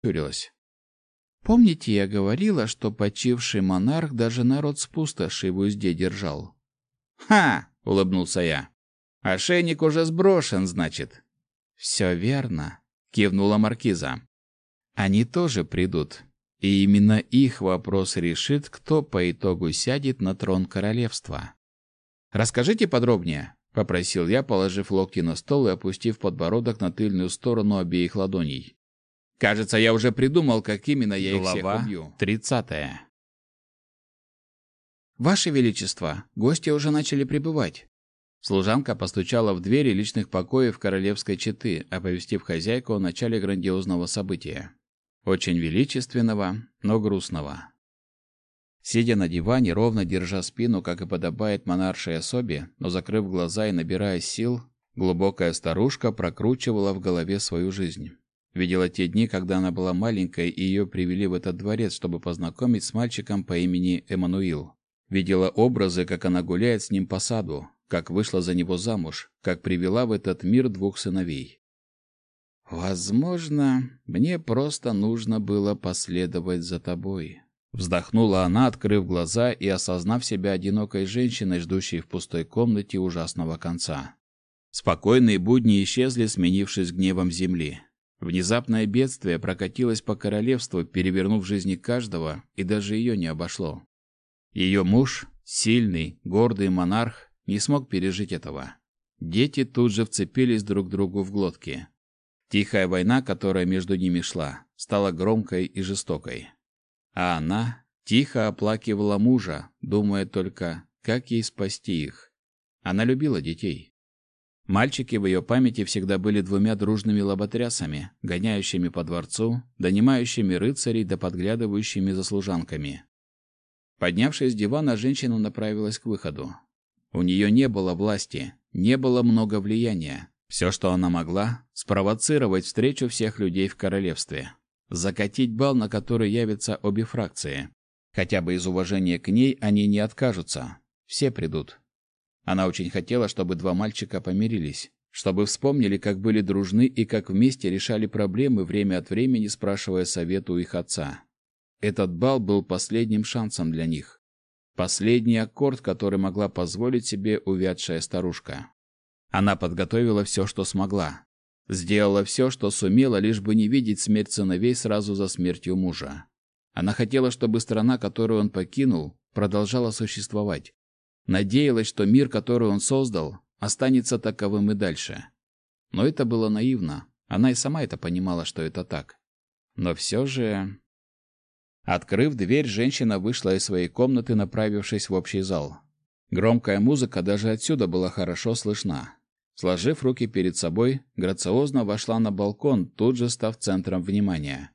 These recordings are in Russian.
прищурилась. Помните, я говорила, что почивший монарх даже народ с пустоши в узде держал? Ха, улыбнулся я. Ошейник уже сброшен, значит. Все верно, кивнула маркиза. Они тоже придут, и именно их вопрос решит, кто по итогу сядет на трон королевства. Расскажите подробнее, попросил я, положив локти на стол и опустив подбородок на тыльную сторону обеих ладоней. Кажется, я уже придумал, как именно я их всех убью. Тридцатая. Ваше величество, гости уже начали прибывать. Служанка постучала в двери личных покоев королевской четы, оповестив хозяйку о начале грандиозного события. Очень величественного, но грустного. Сидя на диване, ровно держа спину, как и подобает монаршей особе, но закрыв глаза и набирая сил, глубокая старушка прокручивала в голове свою жизнь. Видела те дни, когда она была маленькой, и ее привели в этот дворец, чтобы познакомить с мальчиком по имени Эммануил. Видела образы, как она гуляет с ним по саду, как вышла за него замуж, как привела в этот мир двух сыновей. Возможно, мне просто нужно было последовать за тобой, вздохнула она, открыв глаза и осознав себя одинокой женщиной, ждущей в пустой комнате ужасного конца. Спокойные будни исчезли, сменившись гневом земли. Внезапное бедствие прокатилось по королевству, перевернув жизни каждого, и даже ее не обошло. Ее муж, сильный, гордый монарх, не смог пережить этого. Дети тут же вцепились друг другу в глотки. Тихая война, которая между ними шла, стала громкой и жестокой. А она тихо оплакивала мужа, думая только, как ей спасти их. Она любила детей. Мальчики в ее памяти всегда были двумя дружными лоботрясами, гоняющими по дворцу, донимающими рыцарей да подглядывающими за служанками. Поднявшись с дивана, женщина направилась к выходу. У нее не было власти, не было много влияния. Все, что она могла, спровоцировать встречу всех людей в королевстве. Закатить бал, на который явятся обе фракции. Хотя бы из уважения к ней они не откажутся. Все придут. Она очень хотела, чтобы два мальчика помирились, чтобы вспомнили, как были дружны и как вместе решали проблемы время от времени, спрашивая совета у их отца. Этот бал был последним шансом для них. Последний аккорд, который могла позволить себе увядшая старушка. Она подготовила все, что смогла. Сделала все, что сумела, лишь бы не видеть смерть сыновей сразу за смертью мужа. Она хотела, чтобы страна, которую он покинул, продолжала существовать. Надеялась, что мир, который он создал, останется таковым и дальше. Но это было наивно. Она и сама это понимала, что это так. Но все же... Открыв дверь, женщина вышла из своей комнаты, направившись в общий зал. Громкая музыка даже отсюда была хорошо слышна. Сложив руки перед собой, грациозно вошла на балкон, тут же став центром внимания.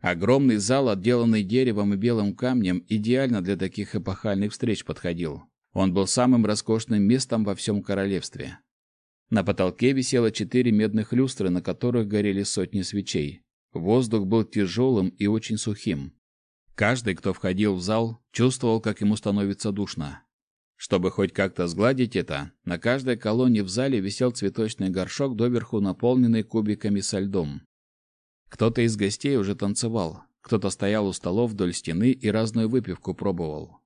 Огромный зал, отделанный деревом и белым камнем, идеально для таких эпохальных встреч подходил. Он был самым роскошным местом во всем королевстве. На потолке висело четыре медных люстры, на которых горели сотни свечей. Воздух был тяжелым и очень сухим. Каждый, кто входил в зал, чувствовал, как ему становится душно. Чтобы хоть как-то сгладить это, на каждой колонне в зале висел цветочный горшок, доверху наполненный кубиками со льдом. Кто-то из гостей уже танцевал, кто-то стоял у столов вдоль стены и разную выпивку пробовал.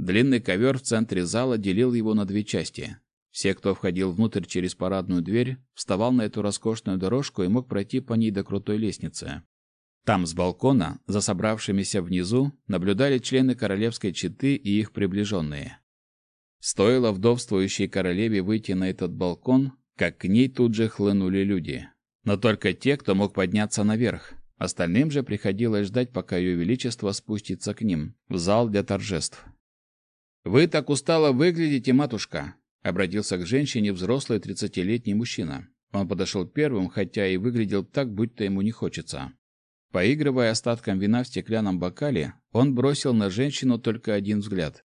Длинный ковер в центре зала делил его на две части. Все, кто входил внутрь через парадную дверь, вставал на эту роскошную дорожку и мог пройти по ней до крутой лестницы. Там с балкона, за собравшимися внизу, наблюдали члены королевской четы и их приближенные. Стоило вдовствующей королеве выйти на этот балкон, как к ней тут же хлынули люди. Но только те, кто мог подняться наверх. Остальным же приходилось ждать, пока ее величество спустится к ним, в зал для торжеств. Вы так устало выглядите, матушка, обратился к женщине взрослый тридцатилетний мужчина. Он подошел первым, хотя и выглядел так, будто ему не хочется. Поигрывая остатком вина в стеклянном бокале, он бросил на женщину только один взгляд.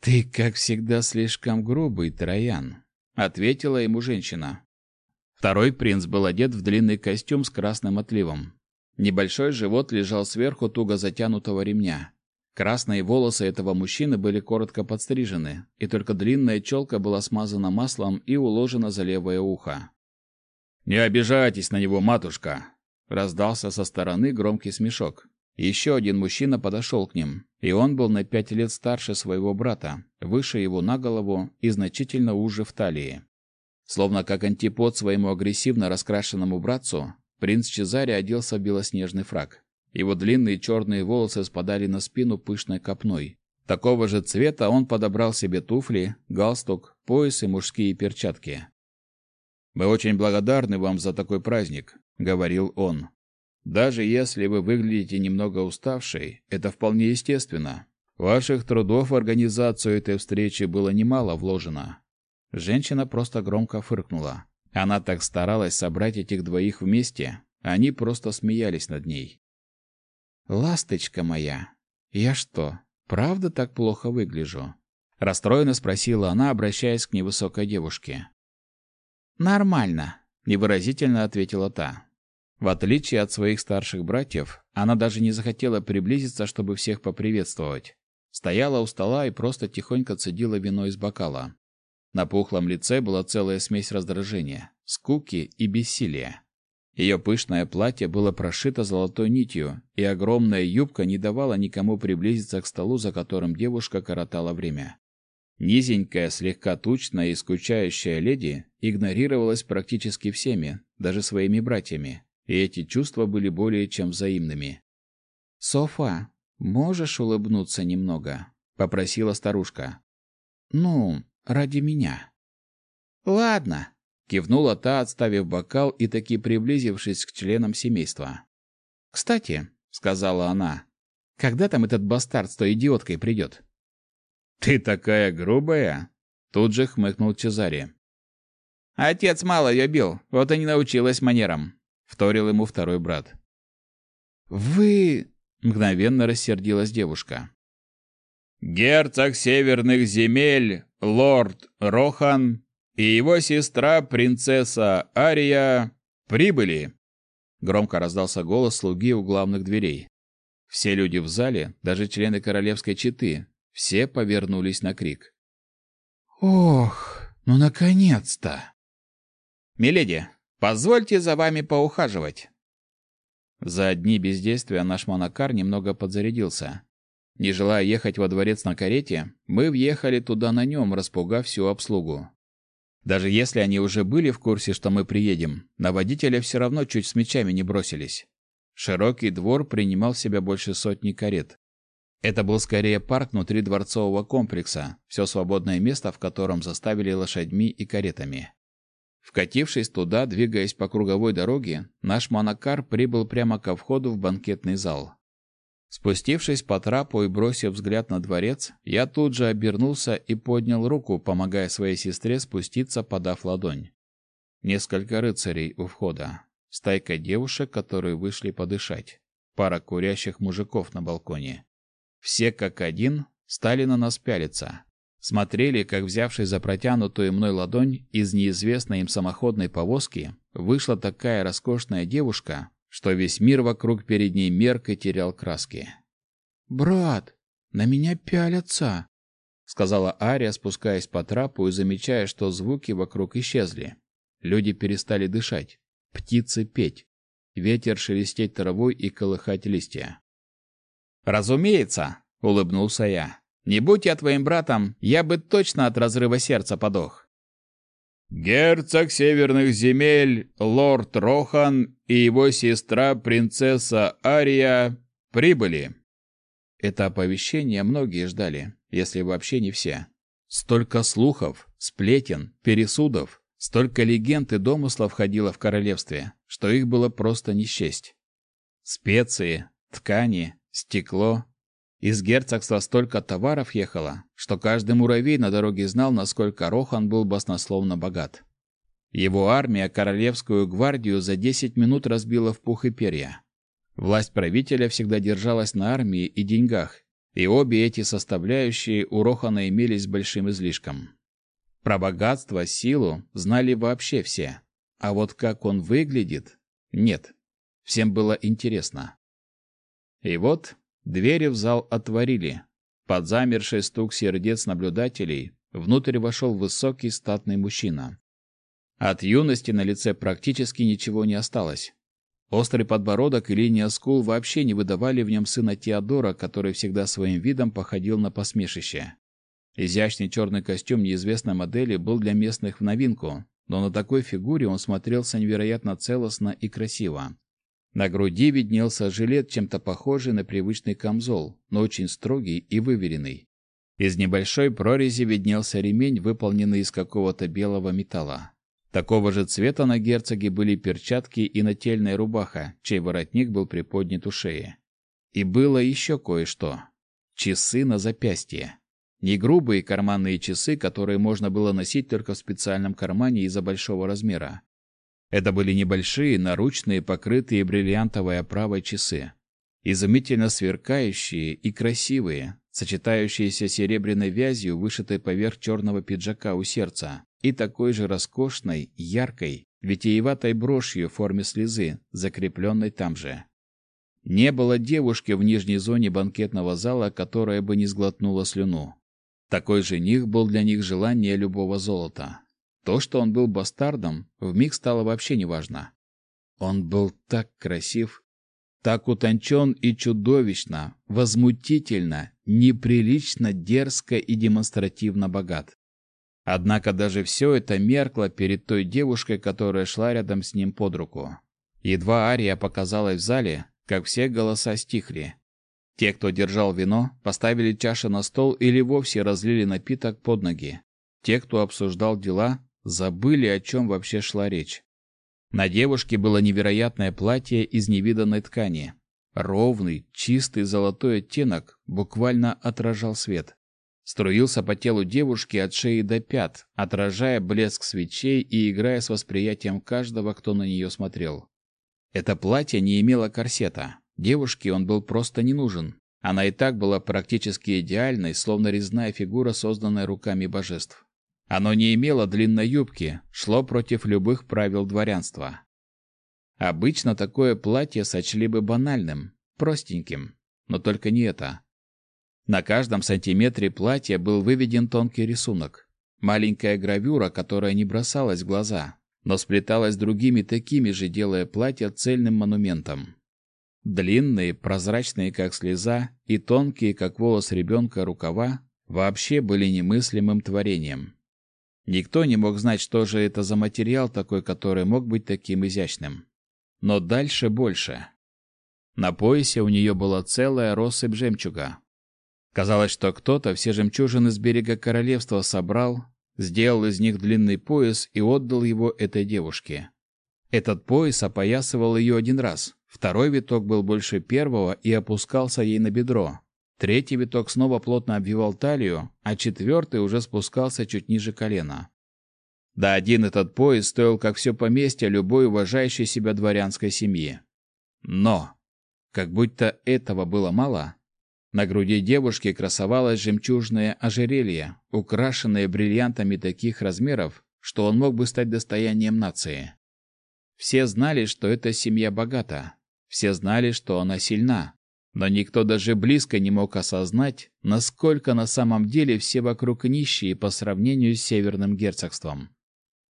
Ты, как всегда, слишком грубый, Троян, ответила ему женщина. Второй принц был одет в длинный костюм с красным отливом. Небольшой живот лежал сверху туго затянутого ремня. Красные волосы этого мужчины были коротко подстрижены, и только длинная челка была смазана маслом и уложена за левое ухо. «Не обижайтесь на него, матушка!» раздался со стороны громкий смешок. Еще один мужчина подошел к ним, и он был на пять лет старше своего брата, выше его на голову и значительно уже в талии. Словно как антипод своему агрессивно раскрашенному братцу, принц Чезаре оделся в белоснежный фраг. Его длинные черные волосы спадали на спину пышной копной. Такого же цвета он подобрал себе туфли, галстук, пояс и мужские перчатки. «Мы очень благодарны вам за такой праздник», — говорил он. «Даже если вы выглядите немного уставшей, это вполне естественно. Ваших трудов в организацию этой встречи было немало вложено. Женщина просто громко фыркнула. Она так старалась собрать этих двоих вместе, они просто смеялись над ней. «Ласточка моя, я что, правда так плохо выгляжу?» Расстроенно спросила она, обращаясь к невысокой девушке. «Нормально», — невыразительно ответила та. В отличие от своих старших братьев, она даже не захотела приблизиться, чтобы всех поприветствовать. Стояла у стола и просто тихонько цедила вино из бокала. На пухлом лице была целая смесь раздражения, скуки и бессилия. Ее пышное платье было прошито золотой нитью, и огромная юбка не давала никому приблизиться к столу, за которым девушка коротала время. Низенькая, слегка тучная и скучающая леди игнорировалась практически всеми, даже своими братьями, и эти чувства были более чем взаимными. «Софа, можешь улыбнуться немного?» — попросила старушка. «Ну, ради меня. Ладно, кивнула та, отставив бокал и таки приблизившись к членам семейства. Кстати, сказала она, когда там этот бастард с той идиоткой придет?» Ты такая грубая, тут же хмыкнул Чезаре. Отец мало ее бил, вот и не научилась манерам, вторил ему второй брат. Вы мгновенно рассердилась девушка. Герцог северных земель, лорд Рохан и его сестра принцесса Ария прибыли. Громко раздался голос слуги у главных дверей. Все люди в зале, даже члены королевской четы, все повернулись на крик. Ох, ну наконец-то. Миледи, позвольте за вами поухаживать. За дни бездействия наш монокар немного подзарядился. Не желая ехать во дворец на карете, мы въехали туда на нем, распугав всю обслугу. Даже если они уже были в курсе, что мы приедем, на водителя все равно чуть с мечами не бросились. Широкий двор принимал в себя больше сотни карет. Это был скорее парк внутри дворцового комплекса, все свободное место в котором заставили лошадьми и каретами. Вкатившись туда, двигаясь по круговой дороге, наш монокар прибыл прямо ко входу в банкетный зал. Спустившись по трапу и бросив взгляд на дворец, я тут же обернулся и поднял руку, помогая своей сестре спуститься, подав ладонь. Несколько рыцарей у входа, стайка девушек, которые вышли подышать, пара курящих мужиков на балконе. Все как один стали на нас пялиться. Смотрели, как, взявшись за протянутую мной ладонь, из неизвестной им самоходной повозки вышла такая роскошная девушка, что весь мир вокруг перед ней мерк и терял краски. «Брат, на меня пялятся!» — сказала Ария, спускаясь по трапу и замечая, что звуки вокруг исчезли. Люди перестали дышать, птицы петь, ветер шелестеть травой и колыхать листья. «Разумеется!» — улыбнулся я. «Не будь я твоим братом, я бы точно от разрыва сердца подох». Герцог северных земель, лорд Рохан и его сестра принцесса Ария прибыли. Это оповещение многие ждали, если вообще не все. Столько слухов, сплетен, пересудов, столько легенд и домыслов входило в королевстве, что их было просто не счесть. Специи, ткани, стекло. Из герцогства столько товаров ехало, что каждый муравей на дороге знал, насколько Рохан был баснословно богат. Его армия королевскую гвардию за 10 минут разбила в пух и перья. Власть правителя всегда держалась на армии и деньгах, и обе эти составляющие у Рохана имелись большим излишком. Про богатство, силу знали вообще все, а вот как он выглядит – нет. Всем было интересно. И вот двери в зал отворили. Под замерший стук сердец наблюдателей внутрь вошел высокий статный мужчина. От юности на лице практически ничего не осталось. Острый подбородок и линия скул вообще не выдавали в нем сына Теодора, который всегда своим видом походил на посмешище. Изящный черный костюм неизвестной модели был для местных в новинку, но на такой фигуре он смотрелся невероятно целостно и красиво. На груди виднелся жилет, чем-то похожий на привычный камзол, но очень строгий и выверенный. Из небольшой прорези виднелся ремень, выполненный из какого-то белого металла. Такого же цвета на герцоге были перчатки и нательная рубаха, чей воротник был приподнят у шеи. И было еще кое-что. Часы на запястье. Не грубые карманные часы, которые можно было носить только в специальном кармане из-за большого размера. Это были небольшие, наручные, покрытые бриллиантовой оправой часы. Изумительно сверкающие и красивые, сочетающиеся серебряной вязью, вышитой поверх черного пиджака у сердца, и такой же роскошной, яркой, витиеватой брошью в форме слезы, закрепленной там же. Не было девушки в нижней зоне банкетного зала, которая бы не сглотнула слюну. Такой жених был для них желание любого золота. То, что он был бастардом, вмиг стало вообще неважно. Он был так красив, так утончен и чудовищно, возмутительно, неприлично, дерзко и демонстративно богат. Однако даже все это меркло перед той девушкой, которая шла рядом с ним под руку. Едва Ария показалась в зале, как все голоса стихли. Те, кто держал вино, поставили чаши на стол или вовсе разлили напиток под ноги. Те, кто обсуждал дела, забыли, о чем вообще шла речь. На девушке было невероятное платье из невиданной ткани. Ровный, чистый золотой оттенок буквально отражал свет. Струился по телу девушки от шеи до пят, отражая блеск свечей и играя с восприятием каждого, кто на нее смотрел. Это платье не имело корсета. Девушке он был просто не нужен. Она и так была практически идеальной, словно резная фигура, созданная руками божеств. Оно не имело длинной юбки, шло против любых правил дворянства. Обычно такое платье сочли бы банальным, простеньким, но только не это. На каждом сантиметре платья был выведен тонкий рисунок, маленькая гравюра, которая не бросалась в глаза, но сплеталась другими такими же, делая платье цельным монументом. Длинные, прозрачные, как слеза, и тонкие, как волос ребенка, рукава вообще были немыслимым творением. Никто не мог знать, что же это за материал такой, который мог быть таким изящным. Но дальше больше. На поясе у нее была целая россыпь жемчуга. Казалось, что кто-то все жемчужины с берега королевства собрал, сделал из них длинный пояс и отдал его этой девушке. Этот пояс опоясывал ее один раз, Второй виток был больше первого и опускался ей на бедро. Третий виток снова плотно обвивал талию, а четвертый уже спускался чуть ниже колена. Да один этот пояс стоил как все поместье любой уважающей себя дворянской семьи. Но, как будто этого было мало, на груди девушки красовалось жемчужное ожерелье, украшенное бриллиантами таких размеров, что он мог бы стать достоянием нации. Все знали, что эта семья богата, все знали, что она сильна, но никто даже близко не мог осознать, насколько на самом деле все вокруг нищие по сравнению с северным герцогством.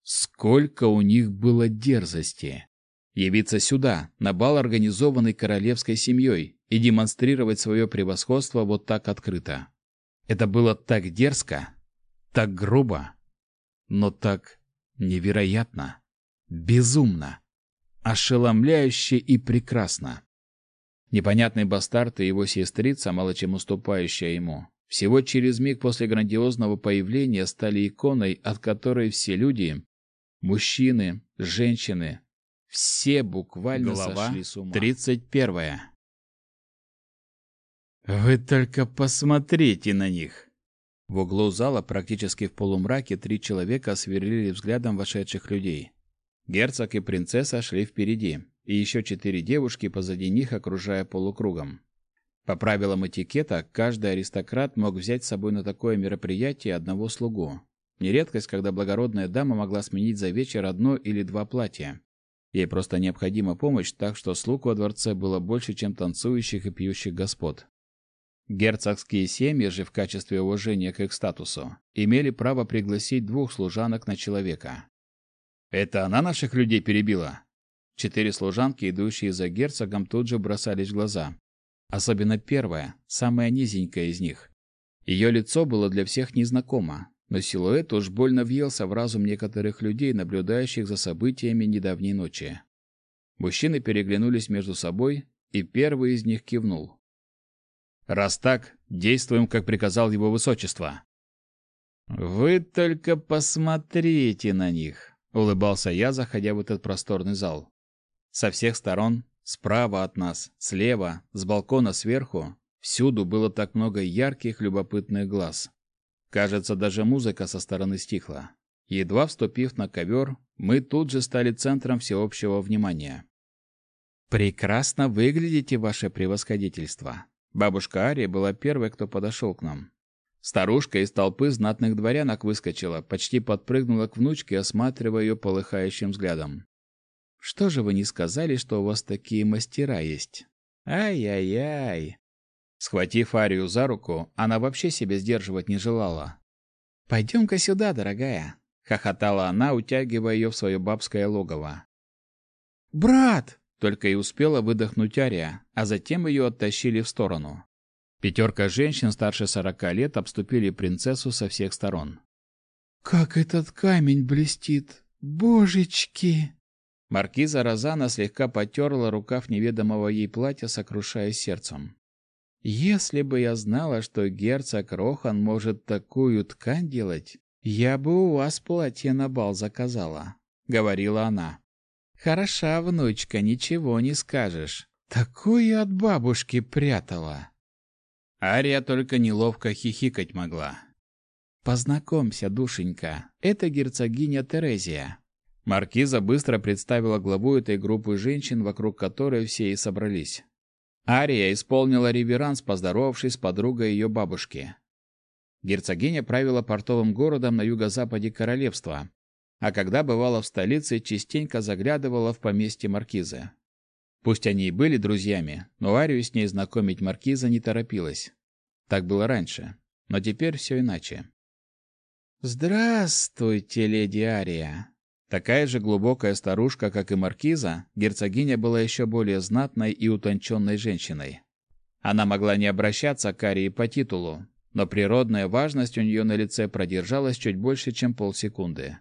Сколько у них было дерзости! Явиться сюда, на бал, организованный королевской семьей, и демонстрировать свое превосходство вот так открыто. Это было так дерзко, так грубо, но так невероятно, безумно ошеломляюще и прекрасно. Непонятный бастард и его сестрица, мало чем уступающая ему, всего через миг после грандиозного появления стали иконой, от которой все люди, мужчины, женщины, все буквально Глава сошли с ума. Тридцать первая. Вы только посмотрите на них. В углу зала, практически в полумраке, три человека сверлили взглядом вошедших людей. Герцог и принцесса шли впереди, и еще четыре девушки позади них, окружая полукругом. По правилам этикета, каждый аристократ мог взять с собой на такое мероприятие одного слугу. Нередкость, когда благородная дама могла сменить за вечер одно или два платья. Ей просто необходима помощь, так что слуг во дворце было больше, чем танцующих и пьющих господ. Герцогские семьи же в качестве уважения к их статусу имели право пригласить двух служанок на человека. Это она наших людей перебила? Четыре служанки, идущие за герцогом, тут же бросались в глаза. Особенно первая, самая низенькая из них. Ее лицо было для всех незнакомо, но силуэт уж больно въелся в разум некоторых людей, наблюдающих за событиями недавней ночи. Мужчины переглянулись между собой, и первый из них кивнул. «Раз так, действуем, как приказал его высочество». «Вы только посмотрите на них!» — улыбался я, заходя в этот просторный зал. Со всех сторон, справа от нас, слева, с балкона сверху, всюду было так много ярких, любопытных глаз. Кажется, даже музыка со стороны стихла. Едва вступив на ковер, мы тут же стали центром всеобщего внимания. «Прекрасно выглядите, ваше превосходительство!» Бабушка Ария была первой, кто подошел к нам. Старушка из толпы знатных дворянок выскочила, почти подпрыгнула к внучке, осматривая ее полыхающим взглядом. «Что же вы не сказали, что у вас такие мастера есть? Ай-яй-яй!» Схватив Арию за руку, она вообще себя сдерживать не желала. «Пойдем-ка сюда, дорогая!» — хохотала она, утягивая ее в свое бабское логово. «Брат!» — только и успела выдохнуть Ария, а затем ее оттащили в сторону. Пятерка женщин старше сорока лет обступили принцессу со всех сторон. «Как этот камень блестит! Божечки!» Маркиза Розана слегка потерла рукав неведомого ей платья, сокрушая сердцем. «Если бы я знала, что герцог Рохан может такую ткань делать, я бы у вас платье на бал заказала», — говорила она. «Хороша внучка, ничего не скажешь. Такую от бабушки прятала». Ария только неловко хихикать могла. «Познакомься, душенька, это герцогиня Терезия». Маркиза быстро представила главу этой группы женщин, вокруг которой все и собрались. Ария исполнила реверанс, поздоровавшись с подругой ее бабушки. Герцогиня правила портовым городом на юго-западе королевства, а когда бывала в столице, частенько заглядывала в поместье маркизы. Пусть они и были друзьями, но Арию с ней знакомить маркиза не торопилась. Так было раньше, но теперь все иначе. «Здравствуйте, леди Ария!» Такая же глубокая старушка, как и маркиза, герцогиня была еще более знатной и утонченной женщиной. Она могла не обращаться к Арии по титулу, но природная важность у нее на лице продержалась чуть больше, чем полсекунды.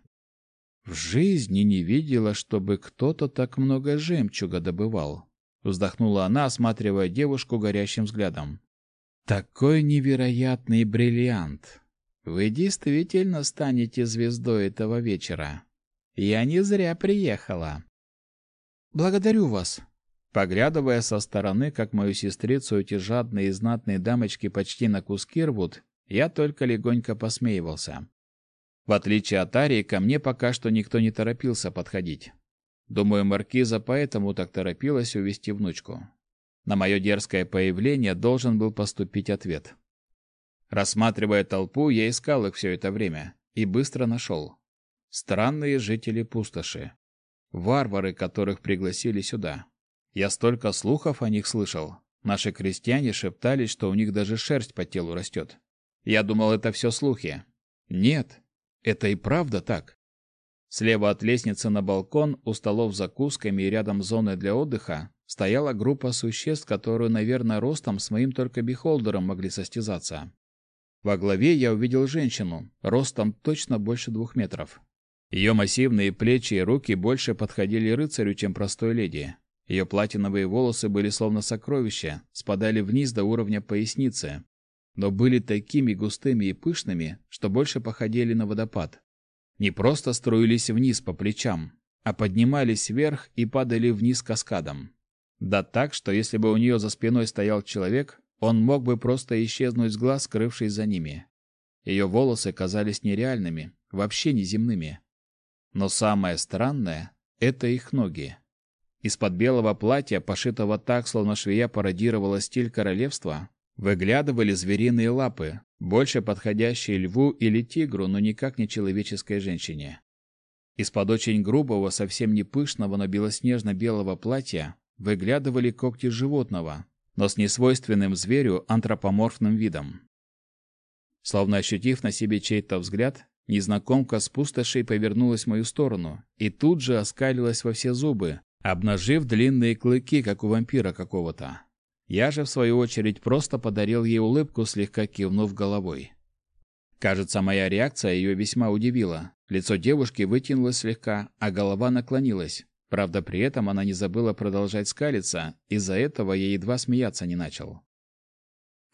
В жизни не видела, чтобы кто-то так много жемчуга добывал. Вздохнула она, осматривая девушку горящим взглядом. Такой невероятный бриллиант. Вы действительно станете звездой этого вечера. Я не зря приехала. Благодарю вас. Поглядывая со стороны, как мою сестрицу эти жадные и знатные дамочки почти на куски рвут, я только легонько посмеивался. В отличие от Арии, ко мне пока что никто не торопился подходить. Думаю, маркиза поэтому так торопилась увести внучку. На мое дерзкое появление должен был поступить ответ. Рассматривая толпу, я искал их все это время и быстро нашел. Странные жители пустоши. Варвары, которых пригласили сюда. Я столько слухов о них слышал. Наши крестьяне шептались, что у них даже шерсть по телу растет. Я думал, это все слухи. Нет, это и правда так. Слева от лестницы на балкон, у столов с закусками и рядом с зоной для отдыха, стояла группа существ, которые, наверное, ростом с моим только бихолдером могли состязаться. Во главе я увидел женщину, ростом точно больше двух метров. Ее массивные плечи и руки больше подходили рыцарю, чем простой леди. Ее платиновые волосы были словно сокровища, спадали вниз до уровня поясницы, но были такими густыми и пышными, что больше походили на водопад. Не просто струились вниз по плечам, а поднимались вверх и падали вниз каскадом. Да так, что если бы у нее за спиной стоял человек, он мог бы просто исчезнуть с глаз, скрывшись за ними. Ее волосы казались нереальными, вообще неземными. Но самое странное — это их ноги. Из-под белого платья, пошитого так, словно швея пародировала стиль королевства, Выглядывали звериные лапы, больше подходящие льву или тигру, но никак не человеческой женщине. Из-под очень грубого, совсем не пышного, но белоснежно-белого платья выглядывали когти животного, но с несвойственным зверю антропоморфным видом. Словно ощутив на себе чей-то взгляд, незнакомка с пустошей повернулась в мою сторону и тут же оскалилась во все зубы, обнажив длинные клыки, как у вампира какого-то. Я же, в свою очередь, просто подарил ей улыбку, слегка кивнув головой. Кажется, моя реакция ее весьма удивила. Лицо девушки вытянулось слегка, а голова наклонилась. Правда, при этом она не забыла продолжать скалиться, из-за этого я едва смеяться не начал.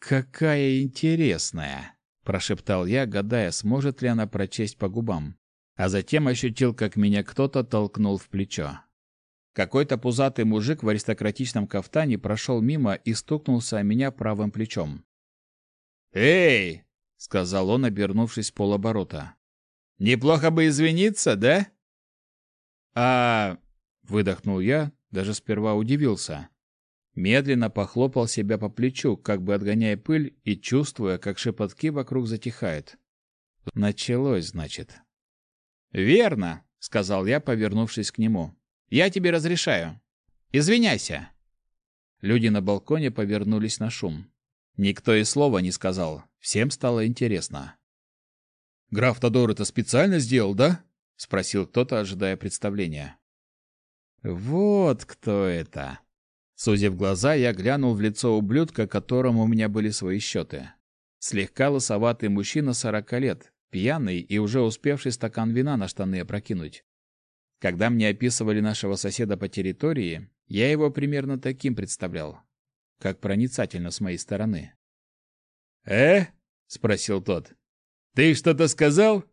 «Какая интересная!» – прошептал я, гадая, сможет ли она прочесть по губам. А затем ощутил, как меня кто-то толкнул в плечо. Какой-то пузатый мужик в аристократичном кафтане прошел мимо и стукнулся о меня правым плечом. «Эй!» — сказал он, обернувшись полоборота. «Неплохо бы извиниться, да?» «А...» — выдохнул я, даже сперва удивился. Медленно похлопал себя по плечу, как бы отгоняя пыль и чувствуя, как шепотки вокруг затихают. Началось, значит. «Верно», — сказал я, повернувшись к нему. Я тебе разрешаю. Извиняйся. Люди на балконе повернулись на шум. Никто и слова не сказал. Всем стало интересно. Граф Тодор это специально сделал, да? спросил кто-то, ожидая представления. Вот кто это. Сузив глаза, я глянул в лицо ублюдка, которому у меня были свои счеты. Слегка лысоватый мужчина сорока лет, пьяный и уже успевший стакан вина на штаны опрокинуть. Когда мне описывали нашего соседа по территории, я его примерно таким представлял. Как проницательно с моей стороны. «Э?» — спросил тот. «Ты что-то сказал?»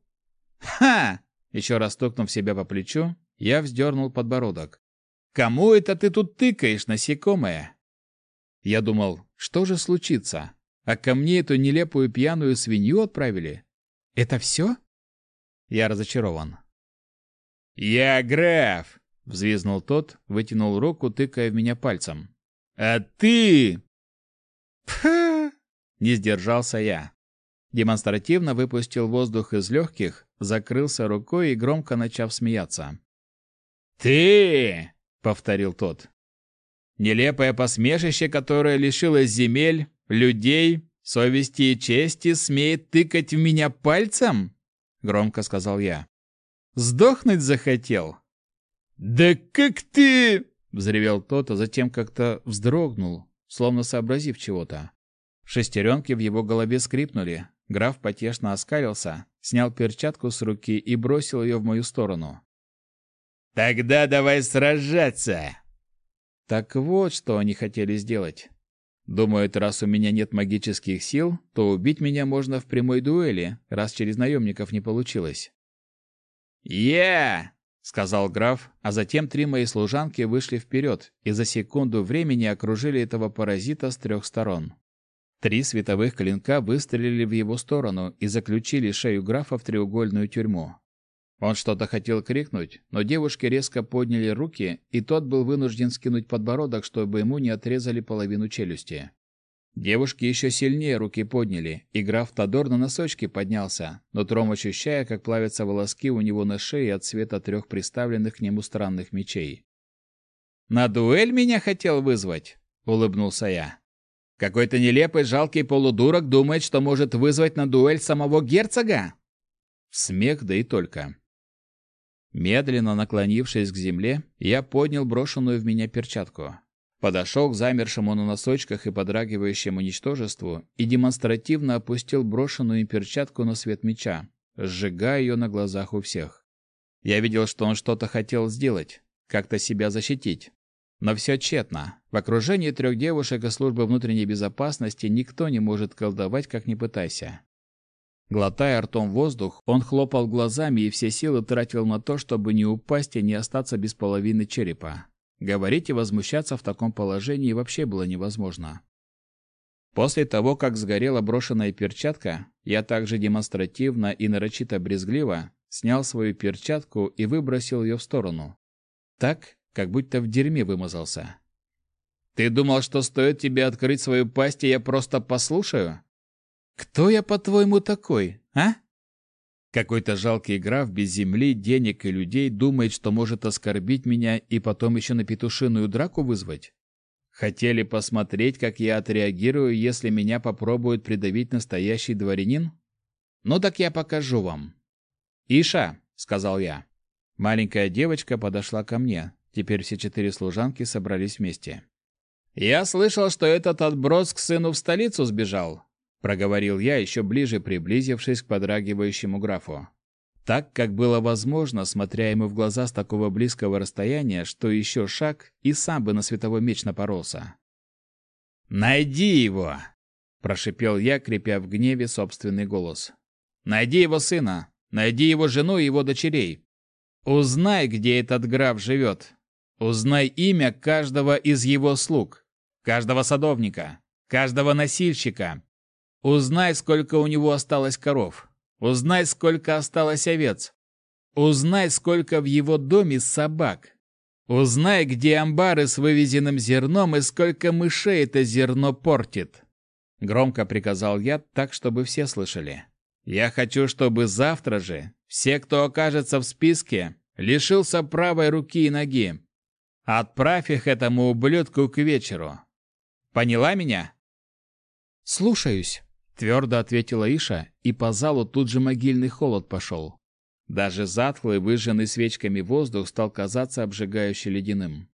«Ха!» — еще раз стукнув себя по плечу, я вздернул подбородок. «Кому это ты тут тыкаешь, насекомое?» Я думал, что же случится? А ко мне эту нелепую пьяную свинью отправили? Это все? Я разочарован. «Я граф!» — взвизнул тот, вытянул руку, тыкая в меня пальцем. «А ты...» «Пф!» — не сдержался я. Демонстративно выпустил воздух из легких, закрылся рукой и громко начав смеяться. «Ты!» — повторил тот. «Нелепое посмешище, которое лишилось земель, людей, совести и чести, смеет тыкать в меня пальцем?» — громко сказал я. Сдохнуть захотел? Да как ты? взревел тот, а затем как-то вздрогнул, словно сообразив чего-то. Шестеренки в его голове скрипнули. Граф потешно оскалился, снял перчатку с руки и бросил ее в мою сторону. Тогда давай сражаться. Так вот, что они хотели сделать. Думают, раз у меня нет магических сил, то убить меня можно в прямой дуэли, раз через наемников не получилось. «Я!» — сказал граф, а затем три мои служанки вышли вперед и за секунду времени окружили этого паразита с трех сторон. Три световых клинка выстрелили в его сторону и заключили шею графа в треугольную тюрьму. Он что-то хотел крикнуть, но девушки резко подняли руки, и тот был вынужден скинуть подбородок, чтобы ему не отрезали половину челюсти. Девушки еще сильнее руки подняли, и граф Тодор на носочки поднялся, но тром ощущая, как плавятся волоски у него на шее от цвета трех приставленных к нему странных мечей. «На дуэль меня хотел вызвать?» — улыбнулся я. «Какой-то нелепый, жалкий полудурок думает, что может вызвать на дуэль самого герцога?» Смех, да и только. Медленно наклонившись к земле, я поднял брошенную в меня перчатку. Подошел к замершему на носочках и подрагивающему ничтожеству и демонстративно опустил брошенную им перчатку на свет меча, сжигая ее на глазах у всех. Я видел, что он что-то хотел сделать, как-то себя защитить. Но все тщетно. В окружении трех девушек и службы внутренней безопасности никто не может колдовать, как ни пытайся. Глотая ртом воздух, он хлопал глазами и все силы тратил на то, чтобы не упасть и не остаться без половины черепа. Говорить и возмущаться в таком положении вообще было невозможно. После того, как сгорела брошенная перчатка, я также демонстративно и нарочито брезгливо снял свою перчатку и выбросил ее в сторону. Так, как будто в дерьме вымазался. «Ты думал, что стоит тебе открыть свою пасть, и я просто послушаю? Кто я, по-твоему, такой, а?» Какой-то жалкий граф без земли, денег и людей думает, что может оскорбить меня и потом еще на петушиную драку вызвать? Хотели посмотреть, как я отреагирую, если меня попробует придавить настоящий дворянин? Ну так я покажу вам. «Иша», — сказал я. Маленькая девочка подошла ко мне, Теперь все четыре служанки собрались вместе. «Я слышал, что этот отброс к сыну в столицу сбежал», — проговорил я, еще ближе приблизившись к подрагивающему графу. Так, как было возможно, смотря ему в глаза с такого близкого расстояния, что еще шаг, и сам бы на световой меч напоролся. «Найди его!» – прошипел я, крепя в гневе собственный голос. «Найди его сына! Найди его жену и его дочерей! Узнай, где этот граф живет! Узнай имя каждого из его слуг, каждого садовника, каждого носильщика! Узнай, сколько у него осталось коров! Узнай, сколько осталось овец! Узнай, сколько в его доме собак! Узнай, где амбары с вывезенным зерном и сколько мышей это зерно портит. Громко приказал я, так, чтобы все слышали. Я хочу, чтобы завтра же все, кто окажется в списке, лишился правой руки и ноги. Отправь их этому ублюдку к вечеру. Поняла меня? Слушаюсь, твердо ответила Иша, и по залу тут же могильный холод пошел. Даже затхлый, выжженный свечками воздух стал казаться обжигающе ледяным.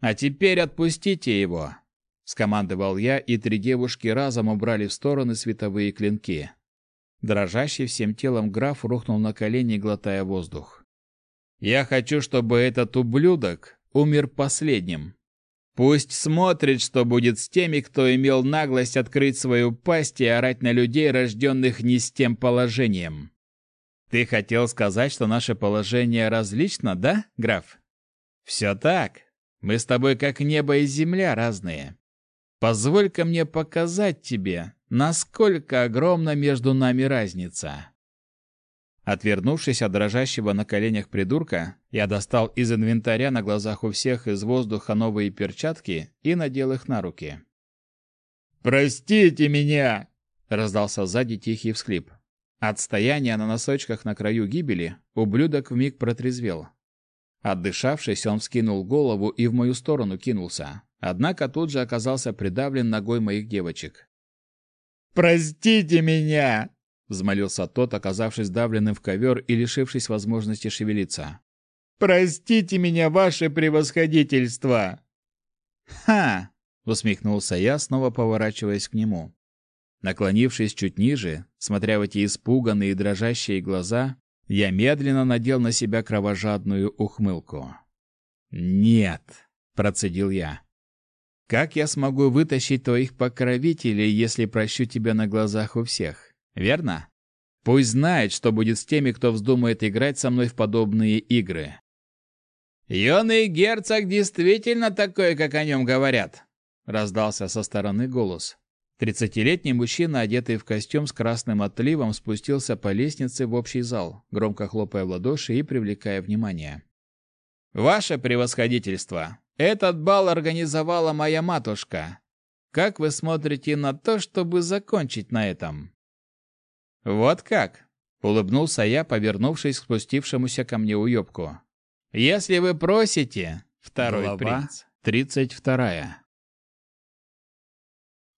«А теперь отпустите его!» — скомандовал я, и три девушки разом убрали в стороны световые клинки. Дрожащий всем телом граф рухнул на колени, глотая воздух. «Я хочу, чтобы этот ублюдок умер последним. Пусть смотрит, что будет с теми, кто имел наглость открыть свою пасть и орать на людей, рожденных не с тем положением. Ты хотел сказать, что наше положение различно, да, граф? Все так. Мы с тобой как небо и земля разные. Позволь-ка мне показать тебе, насколько огромна между нами разница. Отвернувшись от дрожащего на коленях придурка, я достал из инвентаря на глазах у всех из воздуха новые перчатки и надел их на руки. «Простите меня!» — раздался сзади тихий всхлип. От стояния на носочках на краю гибели ублюдок вмиг протрезвел. Отдышавшись, он вскинул голову и в мою сторону кинулся. Однако тут же оказался придавлен ногой моих девочек. «Простите меня!» — взмолился тот, оказавшись давленным в ковер и лишившись возможности шевелиться. «Простите меня, ваше превосходительство!» «Ха!» — усмехнулся я, снова поворачиваясь к нему. Наклонившись чуть ниже, смотря в эти испуганные и дрожащие глаза, я медленно надел на себя кровожадную ухмылку. «Нет», — процедил я. «Как я смогу вытащить твоих покровителей, если прощу тебя на глазах у всех? Верно? Пусть знает, что будет с теми, кто вздумает играть со мной в подобные игры». «Юный герцог действительно такой, как о нем говорят», — раздался со стороны голос. Тридцатилетний мужчина, одетый в костюм с красным отливом, спустился по лестнице в общий зал, громко хлопая в ладоши и привлекая внимание. «Ваше превосходительство! Этот бал организовала моя матушка. Как вы смотрите на то, чтобы закончить на этом?» «Вот как!» — улыбнулся я, повернувшись к спустившемуся ко мне уёбку. «Если вы просите...» Второй Глава принц. Тридцать вторая.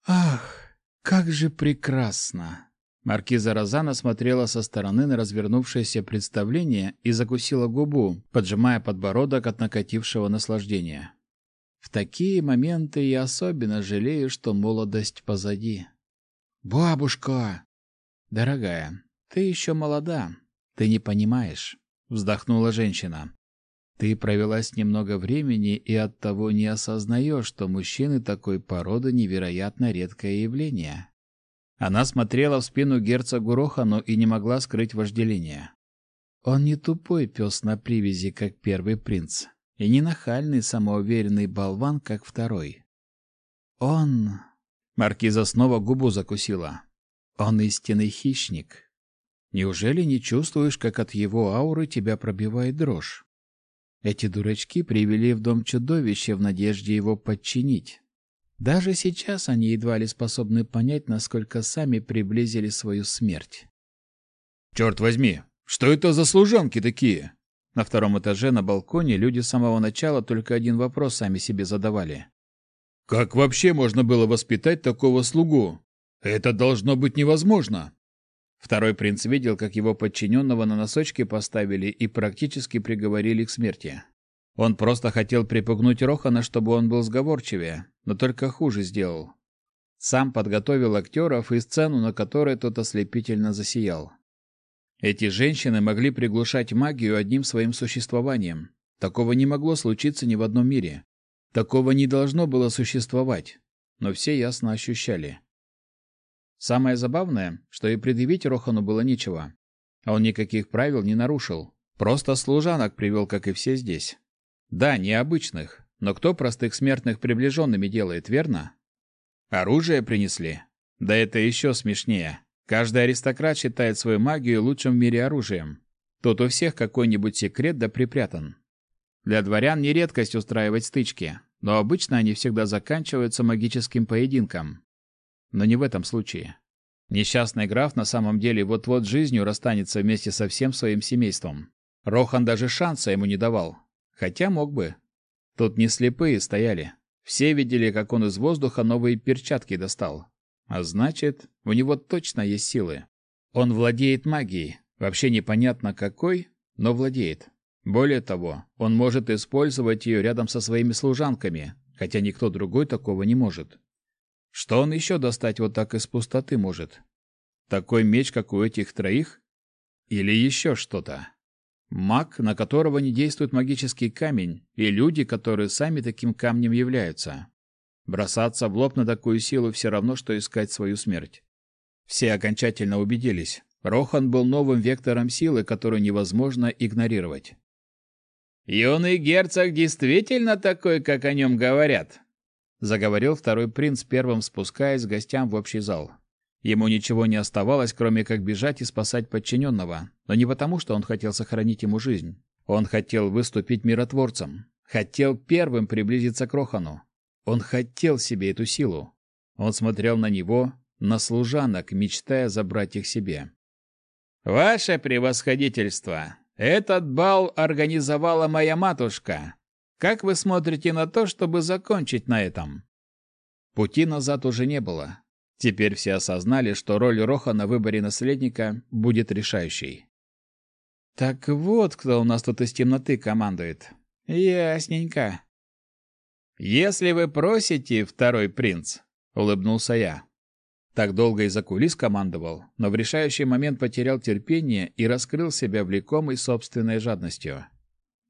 Ах, как же прекрасно! Маркиза Розана смотрела со стороны на развернувшееся представление и закусила губу, поджимая подбородок от накатившего наслаждения. В такие моменты я особенно жалею, что молодость позади. Бабушка, дорогая, ты еще молода, ты не понимаешь, вздохнула женщина. Ты провела с ним много времени и оттого не осознаешь, что мужчины такой породы невероятно редкое явление. Она смотрела в спину герцогу Рохану и не могла скрыть вожделение. Он не тупой пес на привязи, как первый принц, и не нахальный самоуверенный болван, как второй. Он... Маркиза снова губу закусила. Он истинный хищник. Неужели не чувствуешь, как от его ауры тебя пробивает дрожь? Эти дурачки привели в дом чудовище в надежде его подчинить. Даже сейчас они едва ли способны понять, насколько сами приблизили свою смерть. «Черт возьми, что это за служанки такие?» На втором этаже на балконе люди с самого начала только один вопрос сами себе задавали. «Как вообще можно было воспитать такого слугу? Это должно быть невозможно!» Второй принц видел, как его подчиненного на носочки поставили и практически приговорили к смерти. Он просто хотел припугнуть Рохана, чтобы он был сговорчивее, но только хуже сделал. Сам подготовил актеров и сцену, на которой тот ослепительно засиял. Эти женщины могли приглушать магию одним своим существованием. Такого не могло случиться ни в одном мире. Такого не должно было существовать, но все ясно ощущали. Самое забавное, что и предъявить Рохану было нечего. Он никаких правил не нарушил, просто служанок привел, как и все здесь. Да, необычных, но кто простых смертных приближенными делает, верно? Оружие принесли? Да это еще смешнее. Каждый аристократ считает свою магию лучшим в мире оружием. Тут у всех какой-нибудь секрет да припрятан. Для дворян не редкость устраивать стычки, но обычно они всегда заканчиваются магическим поединком. Но не в этом случае. Несчастный граф на самом деле вот-вот жизнью расстанется вместе со всем своим семейством. Рохан даже шанса ему не давал. Хотя мог бы. Тут не слепые стояли. Все видели, как он из воздуха новые перчатки достал. А значит, у него точно есть силы. Он владеет магией. Вообще непонятно какой, но владеет. Более того, он может использовать ее рядом со своими служанками, хотя никто другой такого не может. Что он еще достать вот так из пустоты может? Такой меч, как у этих троих? Или еще что-то? Маг, на которого не действует магический камень, и люди, которые сами таким камнем являются. Бросаться в лоб на такую силу все равно, что искать свою смерть. Все окончательно убедились. Рохан был новым вектором силы, которую невозможно игнорировать. «Юный герцог действительно такой, как о нем говорят?» Заговорил второй принц, первым спускаясь к гостям в общий зал. Ему ничего не оставалось, кроме как бежать и спасать подчиненного, но не потому, что он хотел сохранить ему жизнь. Он хотел выступить миротворцем, хотел первым приблизиться к Рохану. Он хотел себе эту силу. Он смотрел на него, на служанок, мечтая забрать их себе. «Ваше превосходительство! Этот бал организовала моя матушка. Как вы смотрите на то, чтобы закончить на этом?» Пути назад уже не было. Теперь все осознали, что роль Роха на выборе наследника будет решающей. Так вот, кто у нас тут из темноты командует. Ясненько. Если вы просите, второй принц, улыбнулся я. Так долго из-за кулис командовал, но в решающий момент потерял терпение и раскрыл себя влекомой собственной жадностью.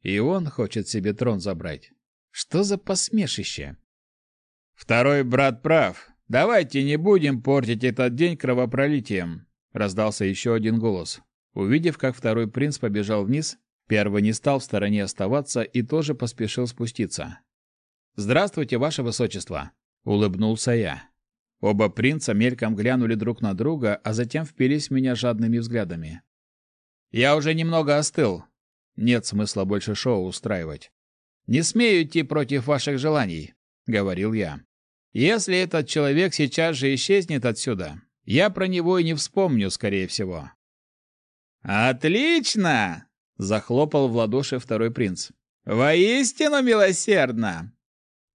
И он хочет себе трон забрать. Что за посмешище? Второй брат прав, Давайте не будем портить этот день кровопролитием, раздался еще один голос. Увидев, как второй принц побежал вниз, первый не стал в стороне оставаться и тоже поспешил спуститься. Здравствуйте, ваше высочество, улыбнулся я. Оба принца мельком глянули друг на друга, а затем впились в меня жадными взглядами. Я уже немного остыл. Нет смысла больше шоу устраивать. Не смею идти против ваших желаний, говорил я. Если этот человек сейчас же исчезнет отсюда, я про него и не вспомню, скорее всего. Отлично, захлопал в ладоши второй принц. Воистину милосердно.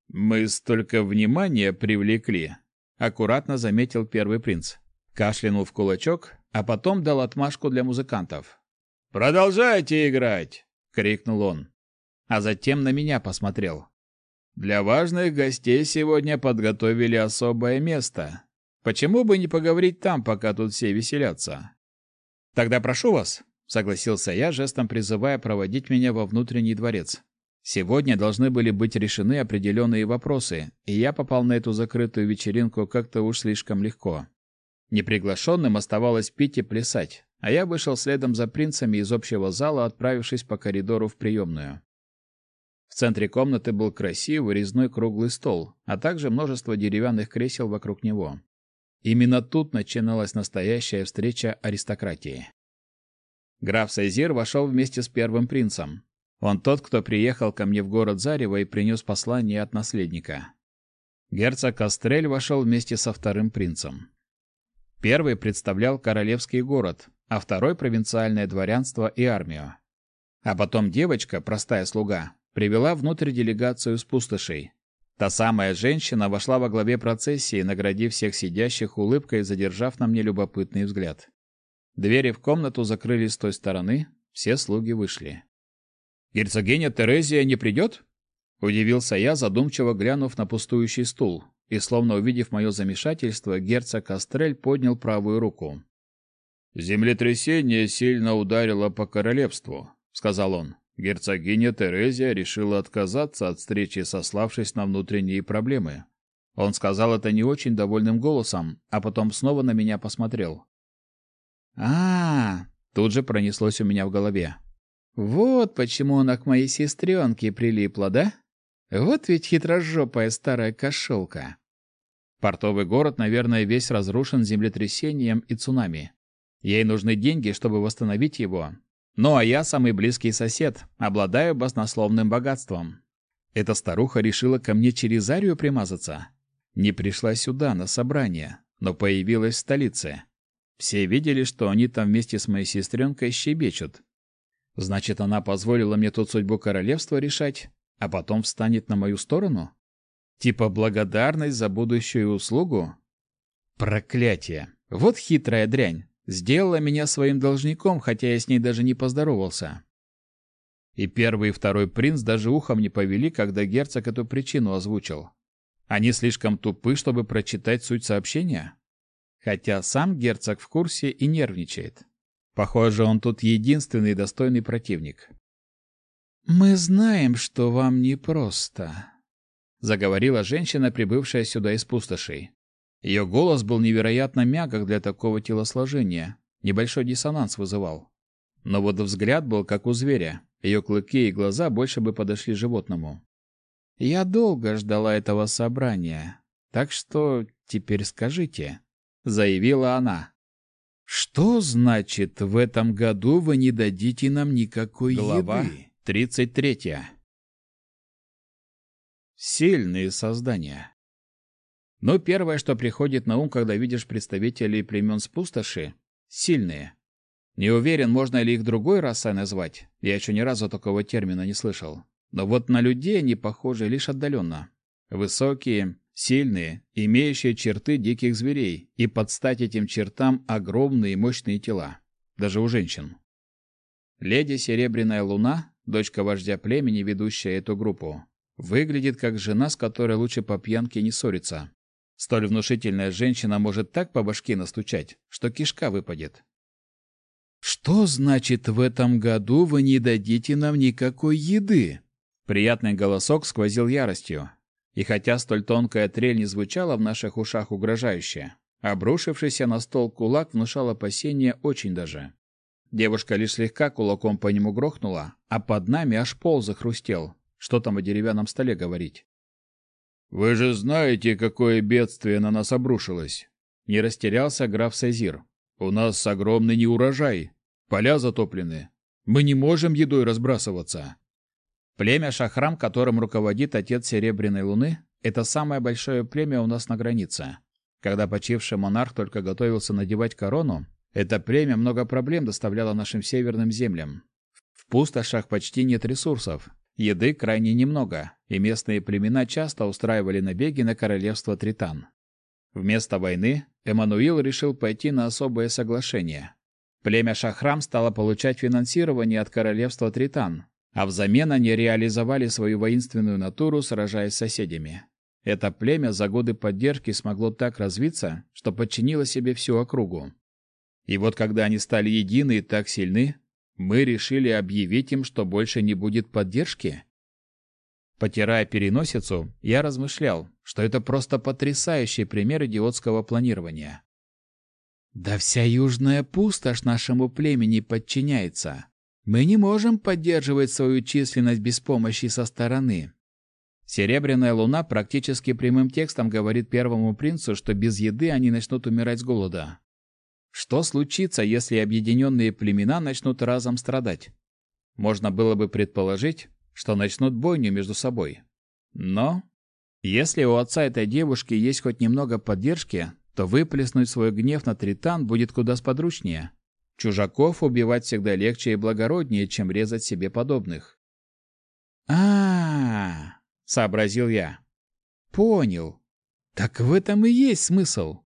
Мы столько внимания привлекли, аккуратно заметил первый принц. Кашлянул в кулачок, а потом дал отмашку для музыкантов. Продолжайте играть, крикнул он, а затем на меня посмотрел. Для важных гостей сегодня подготовили особое место. Почему бы не поговорить там, пока тут все веселятся? Тогда прошу вас, согласился я, жестом призывая проводить меня во внутренний дворец. Сегодня должны были быть решены определенные вопросы, и я попал на эту закрытую вечеринку как-то уж слишком легко. Неприглашенным оставалось пить и плясать, а я вышел следом за принцами из общего зала, отправившись по коридору в приемную. В центре комнаты был красивый резной круглый стол, а также множество деревянных кресел вокруг него. Именно тут начиналась настоящая встреча аристократии. Граф Сайзир вошел вместе с первым принцем. Он тот, кто приехал ко мне в город Зарево и принес послание от наследника. Герцог Кастрель вошел вместе со вторым принцем. Первый представлял королевский город, а второй провинциальное дворянство и армию. А потом девочка, простая слуга, привела внутрь делегацию с пустошей. Та самая женщина вошла во главе процессии, наградив всех сидящих улыбкой, задержав на мне любопытный взгляд. Двери в комнату закрылись с той стороны, все слуги вышли. Герцогиня Терезия не придет?» Удивился я, задумчиво глянув на пустующий стул, и, словно увидев мое замешательство, герцог Астрель поднял правую руку. «Землетрясение сильно ударило по королевству», — сказал он. Герцогиня Терезия решила отказаться от встречи, сославшись на внутренние проблемы. Он сказал это не очень довольным голосом, а потом снова на меня посмотрел. а, -а, -а Тут же пронеслось у меня в голове. «Вот почему она к моей сестренке прилипла, да? Вот ведь хитрожопая старая кошелка». Портовый город, наверное, весь разрушен землетрясением и цунами. Ей нужны деньги, чтобы восстановить его. Ну а я самый близкий сосед, обладаю баснословным богатством. Эта старуха решила ко мне через Арию примазаться. Не пришла сюда, на собрание, но появилась в столице. Все видели, что они там вместе с моей сестренкой щебечут. Значит, она позволила мне тут судьбу королевства решать, а потом встанет на мою сторону? Типа благодарность за будущую услугу? Проклятие! Вот хитрая дрянь. Сделала меня своим должником, хотя я с ней даже не поздоровался. И первый и второй принц даже ухом не повели, когда герцог эту причину озвучил. Они слишком тупы, чтобы прочитать суть сообщения? Хотя сам герцог в курсе и нервничает. Похоже, он тут единственный достойный противник. «Мы знаем, что вам непросто», — заговорила женщина, прибывшая сюда из пустошей. Ее голос был невероятно мягок для такого телосложения, небольшой диссонанс вызывал. Но вот взгляд был как у зверя, ее клыки и глаза больше бы подошли животному. «Я долго ждала этого собрания, так что теперь скажите», — заявила она. «Что значит, в этом году вы не дадите нам никакой Глава еды?» Тридцать третья. Сильные создания. Но первое, что приходит на ум, когда видишь представителей племен с пустоши — сильные. Не уверен, можно ли их другой расой назвать. Я еще ни разу такого термина не слышал. Но вот на людей они похожи лишь отдаленно. Высокие, сильные, имеющие черты диких зверей, и под стать этим чертам огромные мощные тела. Даже у женщин. Леди Серебряная Луна, дочка вождя племени, ведущая эту группу, выглядит как жена, с которой лучше по пьянке не ссориться. Столь внушительная женщина может так по башке настучать, что кишка выпадет. «Что значит, в этом году вы не дадите нам никакой еды?» Приятный голосок сквозил яростью. И хотя столь тонкая трель не звучала в наших ушах угрожающе, обрушившийся на стол кулак внушал опасения очень даже. Девушка лишь слегка кулаком по нему грохнула, а под нами аж пол захрустел. Что там о деревянном столе говорить? «Вы же знаете, какое бедствие на нас обрушилось!» Не растерялся граф Сезир. «У нас огромный неурожай. Поля затоплены. Мы не можем едой разбрасываться». Племя Шахрам, которым руководит отец Серебряной Луны, это самое большое племя у нас на границе. Когда почивший монарх только готовился надевать корону, это племя много проблем доставляло нашим северным землям. В пустошах почти нет ресурсов, Еды крайне немного, и местные племена часто устраивали набеги на королевство Тритан. Вместо войны Эммануил решил пойти на особое соглашение. Племя Шахрам стало получать финансирование от королевства Тритан, а взамен они реализовали свою воинственную натуру, сражаясь с соседями. Это племя за годы поддержки смогло так развиться, что подчинило себе всю округу. И вот когда они стали едины и так сильны, мы решили объявить им, что больше не будет поддержки? Потирая переносицу, я размышлял, что это просто потрясающий пример идиотского планирования. Да вся южная пустошь нашему племени подчиняется. Мы не можем поддерживать свою численность без помощи со стороны. Серебряная луна практически прямым текстом говорит первому принцу, что без еды они начнут умирать с голода. Что случится, если объединенные племена начнут разом страдать? Можно было бы предположить, что начнут бойню между собой. Но если у отца этой девушки есть хоть немного поддержки, то выплеснуть свой гнев на Тритан будет куда сподручнее. Чужаков убивать всегда легче и благороднее, чем резать себе подобных. а, сообразил я. «Понял. Так в этом и есть смысл.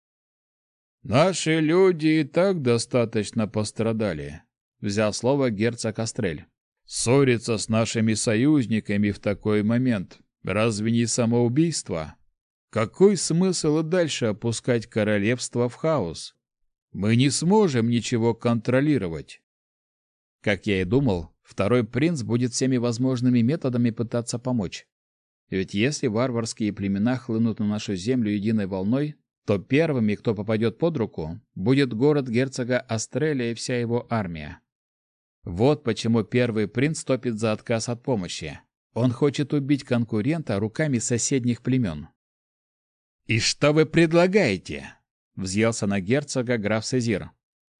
«Наши люди и так достаточно пострадали», — взял слово герцог Астрель. Ссориться с нашими союзниками в такой момент разве не самоубийство? Какой смысл и дальше опускать королевство в хаос? Мы не сможем ничего контролировать. Как я и думал, второй принц будет всеми возможными методами пытаться помочь. Ведь если варварские племена хлынут на нашу землю единой волной, то первыми, кто попадет под руку, будет город герцога Астрелия и вся его армия. Вот почему первый принц топит за отказ от помощи. Он хочет убить конкурента руками соседних племен. «И что вы предлагаете?» — взъелся на герцога граф Сезир.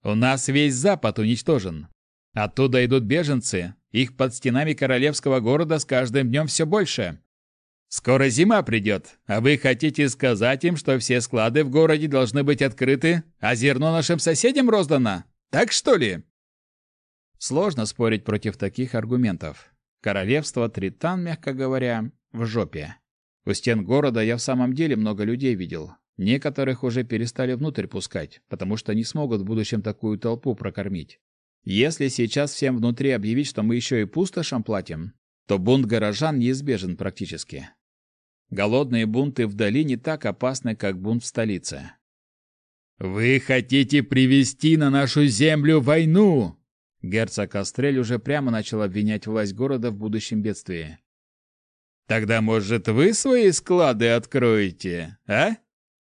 «У нас весь Запад уничтожен. Оттуда идут беженцы, их под стенами королевского города с каждым днем все больше. Скоро зима придет, а вы хотите сказать им, что все склады в городе должны быть открыты, а зерно нашим соседям роздано? Так что ли?» Сложно спорить против таких аргументов. Королевство Тритан, мягко говоря, в жопе. У стен города я в самом деле много людей видел. Некоторых уже перестали внутрь пускать, потому что не смогут в будущем такую толпу прокормить. Если сейчас всем внутри объявить, что мы еще и пустошам платим, то бунт горожан неизбежен практически. Голодные бунты вдали не так опасны, как бунт в столице. «Вы хотите привести на нашу землю войну!» Герцог Астрель уже прямо начал обвинять власть города в будущем бедствии. «Тогда, может, вы свои склады откроете, а?»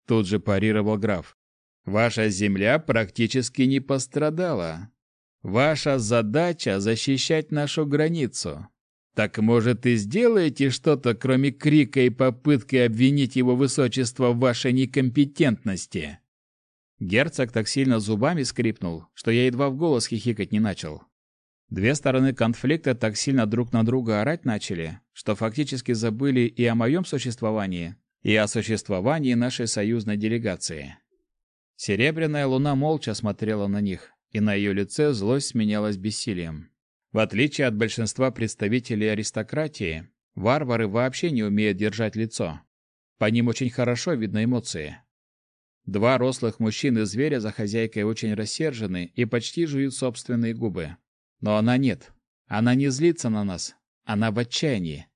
Тут же парировал граф. «Ваша земля практически не пострадала. Ваша задача — защищать нашу границу. Так, может, и сделаете что-то, кроме крика и попытки обвинить его высочество в вашей некомпетентности?» Герцог так сильно зубами скрипнул, что я едва в голос хихикать не начал. Две стороны конфликта так сильно друг на друга орать начали, что фактически забыли и о моем существовании, и о существовании нашей союзной делегации. Серебряная луна молча смотрела на них, и на ее лице злость сменялась бессилием. В отличие от большинства представителей аристократии, варвары вообще не умеют держать лицо. По ним очень хорошо видно эмоции. Два рослых мужчины зверя за хозяйкой очень рассержены и почти жуют собственные губы. Но она нет. Она не злится на нас. Она в отчаянии.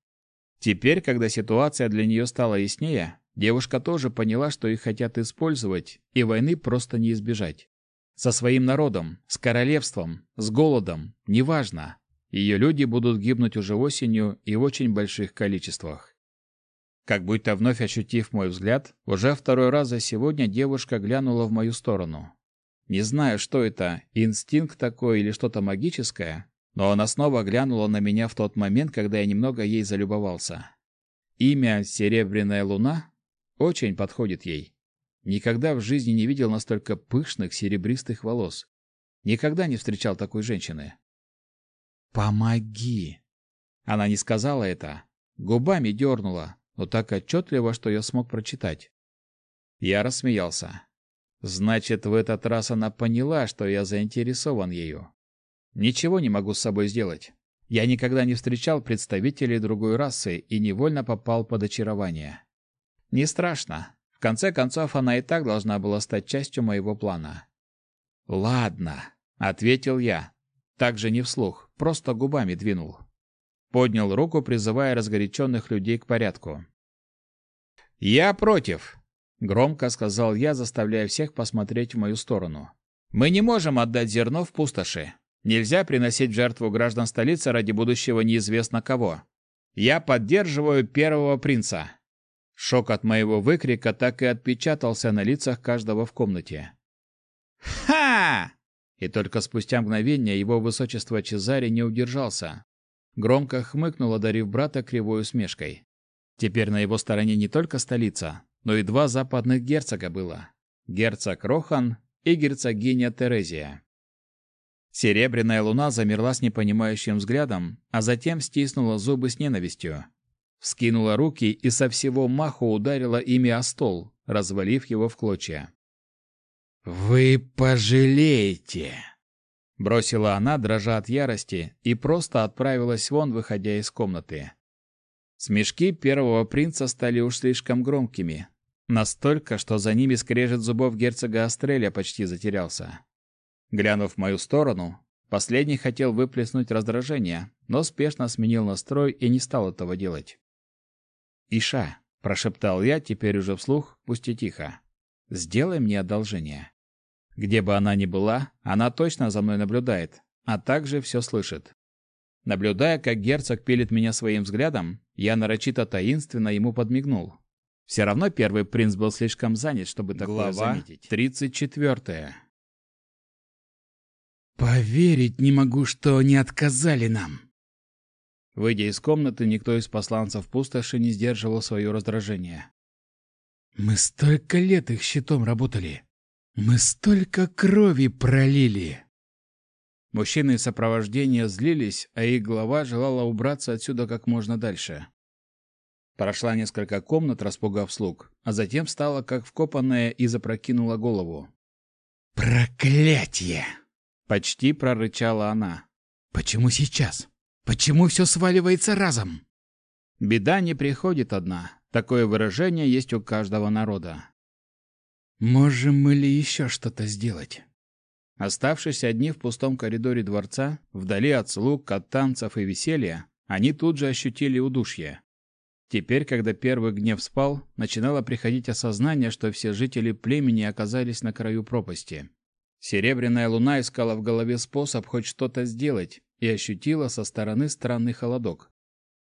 Теперь, когда ситуация для нее стала яснее, девушка тоже поняла, что их хотят использовать, и войны просто не избежать. Со своим народом, с королевством, с голодом, неважно. Ее люди будут гибнуть уже осенью и в очень больших количествах. Как будто вновь ощутив мой взгляд, уже второй раз за сегодня девушка глянула в мою сторону. Не знаю, что это, инстинкт такой или что-то магическое, но она снова глянула на меня в тот момент, когда я немного ей залюбовался. Имя «Серебряная луна» очень подходит ей. Никогда в жизни не видел настолько пышных серебристых волос. Никогда не встречал такой женщины. «Помоги!» Она не сказала это, губами дернула, но так отчетливо, что я смог прочитать. Я рассмеялся. Значит, в этот раз она поняла, что я заинтересован ею. Ничего не могу с собой сделать. Я никогда не встречал представителей другой расы и невольно попал под очарование. Не страшно. Конце концов, она и так должна была стать частью моего плана. «Ладно», — ответил я. Также не вслух, просто губами двинул. Поднял руку, призывая разгоряченных людей к порядку. «Я против!» — громко сказал я, заставляя всех посмотреть в мою сторону. «Мы не можем отдать зерно в пустоши. Нельзя приносить в жертву граждан столицы ради будущего неизвестно кого. Я поддерживаю первого принца». Шок от моего выкрика так и отпечатался на лицах каждого в комнате. «Ха!» И только спустя мгновение его высочество Чезари не удержался, Громко хмыкнул, одарив брата кривой усмешкой. Теперь на его стороне не только столица, но и два западных герцога было. Герцог Рохан и герцогиня Терезия. Серебряная луна замерла с непонимающим взглядом, а затем стиснула зубы с ненавистью. Вскинула руки и со всего маху ударила ими о стол, развалив его в клочья. «Вы пожалеете!» Бросила она, дрожа от ярости, и просто отправилась вон, выходя из комнаты. Смешки первого принца стали уж слишком громкими. Настолько, что за ними скрежет зубов герцога Астреля почти затерялся. Глянув в мою сторону, Последний хотел выплеснуть раздражение, но спешно сменил настрой и не стал этого делать. «Иша», — прошептал я, теперь уже вслух, пусть и тихо, — «сделай мне одолжение. Где бы она ни была, она точно за мной наблюдает, а также все слышит. Наблюдая, как герцог пилит меня своим взглядом, я нарочито таинственно ему подмигнул. Все равно первый принц был слишком занят, чтобы такое Глава заметить. Тридцать четвертая. «Поверить не могу, что они отказали нам!» Выйдя из комнаты, никто из посланцев пустоши не сдерживал свое раздражение. «Мы столько лет их щитом работали! Мы столько крови пролили!» Мужчины из сопровождения злились, а их глава желала убраться отсюда как можно дальше. Прошла несколько комнат, распугав слуг, а затем стала как вкопанная и запрокинула голову. «Проклятие!» — почти прорычала она. «Почему сейчас? Почему все сваливается разом?» «Беда не приходит одна. Такое выражение есть у каждого народа». «Можем мы ли еще что-то сделать?» Оставшись одни в пустом коридоре дворца, вдали от слуг, от танцев и веселья, они тут же ощутили удушье. Теперь, когда первый гнев спал, начинало приходить осознание, что все жители племени оказались на краю пропасти. Серебряная луна искала в голове способ хоть что-то сделать и ощутила со стороны странный холодок.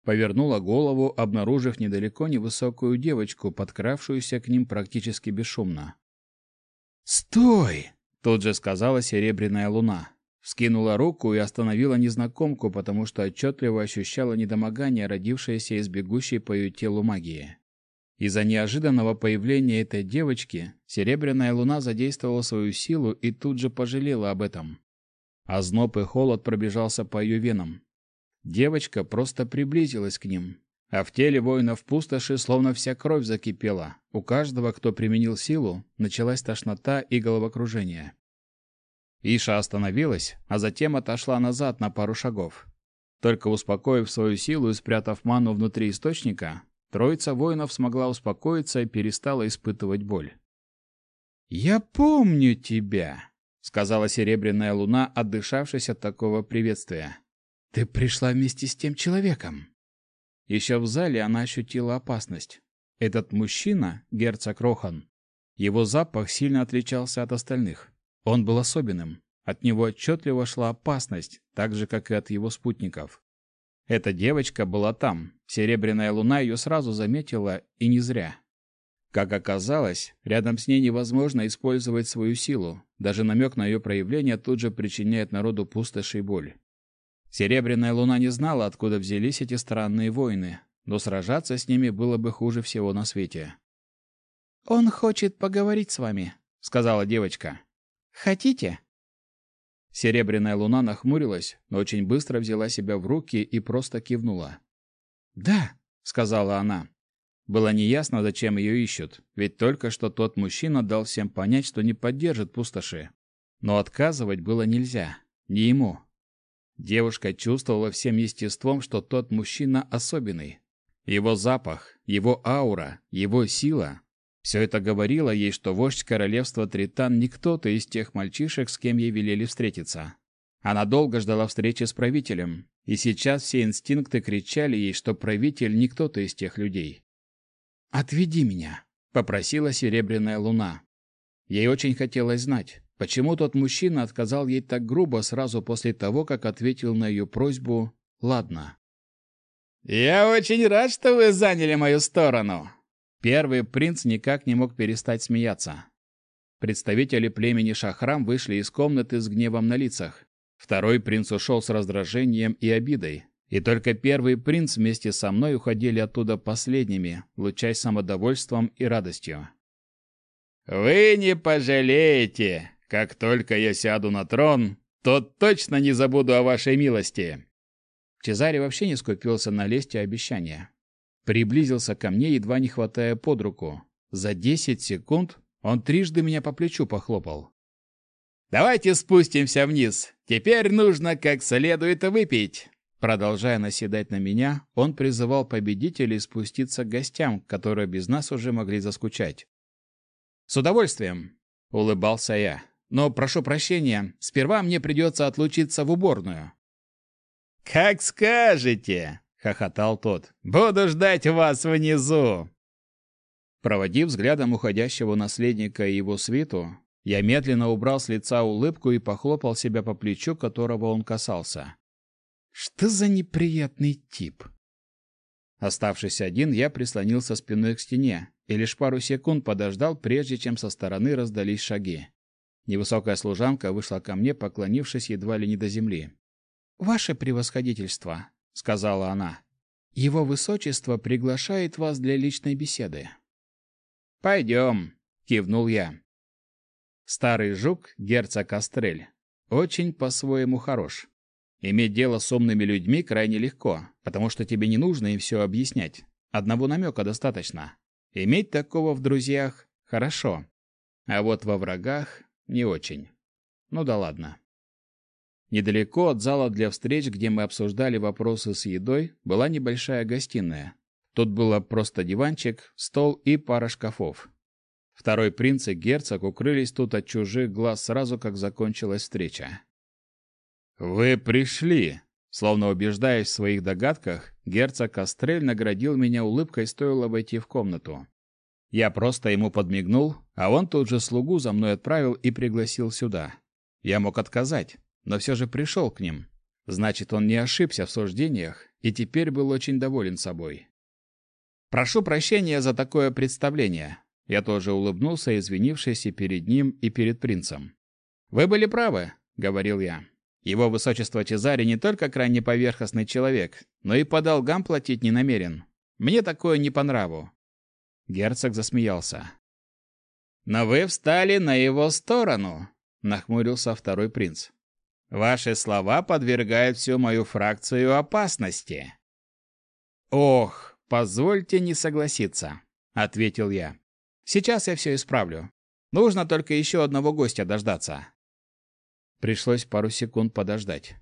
Повернула голову, обнаружив недалеко невысокую девочку, подкравшуюся к ним практически бесшумно. «Стой!» Тут же сказала серебряная луна. Вскинула руку и остановила незнакомку, потому что отчетливо ощущала недомогание, родившееся из бегущей по ее телу магии. Из-за неожиданного появления этой девочки серебряная луна задействовала свою силу и тут же пожалела об этом. Озноб и холод пробежался по ее венам. Девочка просто приблизилась к ним, а в теле воинов пустоши словно вся кровь закипела. У каждого, кто применил силу, началась тошнота и головокружение. Иша остановилась, а затем отошла назад на пару шагов. Только успокоив свою силу и спрятав ману внутри источника, троица воинов смогла успокоиться и перестала испытывать боль. «Я помню тебя», — сказала серебряная луна, отдышавшись от такого приветствия. «Ты пришла вместе с тем человеком». Еще в зале она ощутила опасность. Этот мужчина, герцог Рохан, его запах сильно отличался от остальных. Он был особенным. От него отчетливо шла опасность, так же, как и от его спутников. Эта девочка была там. Серебряная луна ее сразу заметила, и не зря. Как оказалось, рядом с ней невозможно использовать свою силу. Даже намек на ее проявление тут же причиняет народу пустошь и боль. Серебряная луна не знала, откуда взялись эти странные воины, но сражаться с ними было бы хуже всего на свете. «Он хочет поговорить с вами», — сказала девочка. «Хотите?» Серебряная луна нахмурилась, но очень быстро взяла себя в руки и просто кивнула. «Да», — сказала она. Было неясно, зачем ее ищут, ведь только что тот мужчина дал всем понять, что не поддержит пустоши. Но отказывать было нельзя. Не ему, Девушка чувствовала всем естеством, что тот мужчина особенный. Его запах, его аура, его сила – все это говорило ей, что вождь королевства Тритан не кто-то из тех мальчишек, с кем ей велели встретиться. Она долго ждала встречи с правителем, и сейчас все инстинкты кричали ей, что правитель не кто-то из тех людей. «Отведи меня», — попросила Серебряная Луна. Ей очень хотелось знать, Почему тот мужчина отказал ей так грубо сразу после того, как ответил на ее просьбу «Ладно». «Я очень рад, что вы заняли мою сторону!» Первый принц никак не мог перестать смеяться. Представители племени Шахрам вышли из комнаты с гневом на лицах. Второй принц ушел с раздражением и обидой. И только первый принц вместе со мной уходили оттуда последними, лучась самодовольством и радостью. «Вы не пожалеете!» Как только я сяду на трон, то точно не забуду о вашей милости. Чезаре вообще не скупился на лесть и обещания. Приблизился ко мне, едва не хватая под руку. За десять секунд он трижды меня по плечу похлопал. «Давайте спустимся вниз. Теперь нужно как следует выпить». Продолжая наседать на меня, он призывал победителей спуститься к гостям, которые без нас уже могли заскучать. «С удовольствием!» — улыбался я Но прошу прощения, сперва мне придется отлучиться в уборную». «Как скажете!» — хохотал тот. «Буду ждать вас внизу!» Проводив взглядом уходящего наследника и его свиту, я медленно убрал с лица улыбку и похлопал себя по плечу, которого он касался. Что за неприятный тип? Оставшись один, я прислонился спиной к стене и лишь пару секунд подождал, прежде чем со стороны раздались шаги. Невысокая служанка вышла ко мне, поклонившись едва ли не до земли. «Ваше превосходительство», — сказала она, — «его высочество приглашает вас для личной беседы». «Пойдем», — кивнул я. Старый жук, герцог Астрель, очень по-своему хорош. Иметь дело с умными людьми крайне легко, потому что тебе не нужно им все объяснять. Одного намека достаточно. Иметь такого в друзьях – хорошо. А вот во врагах – не очень. Ну да ладно. Недалеко от зала для встреч, где мы обсуждали вопросы с едой, была небольшая гостиная. Тут было просто диванчик, стол и пара шкафов. Второй принц и герцог укрылись тут от чужих глаз сразу, как закончилась встреча. «Вы пришли!» Словно убеждаясь в своих догадках, герцог Астрель наградил меня улыбкой, стоило войти в комнату. Я просто ему подмигнул, а он тут же слугу за мной отправил и пригласил сюда. Я мог отказать, но все же пришел к ним. Значит, он не ошибся в суждениях и теперь был очень доволен собой. «Прошу прощения за такое представление», я тоже улыбнулся, извинившись и перед ним, и перед принцем. «Вы были правы», — говорил я. «Его высочество Чезари не только крайне поверхностный человек, но и по долгам платить не намерен. Мне такое не по нраву». Герцог засмеялся. «Но вы встали на его сторону», — нахмурился второй принц. «Ваши слова подвергают всю мою фракцию опасности». «Ох, позвольте не согласиться», — ответил я. Сейчас я все исправлю. Нужно только еще одного гостя дождаться. Пришлось пару секунд подождать.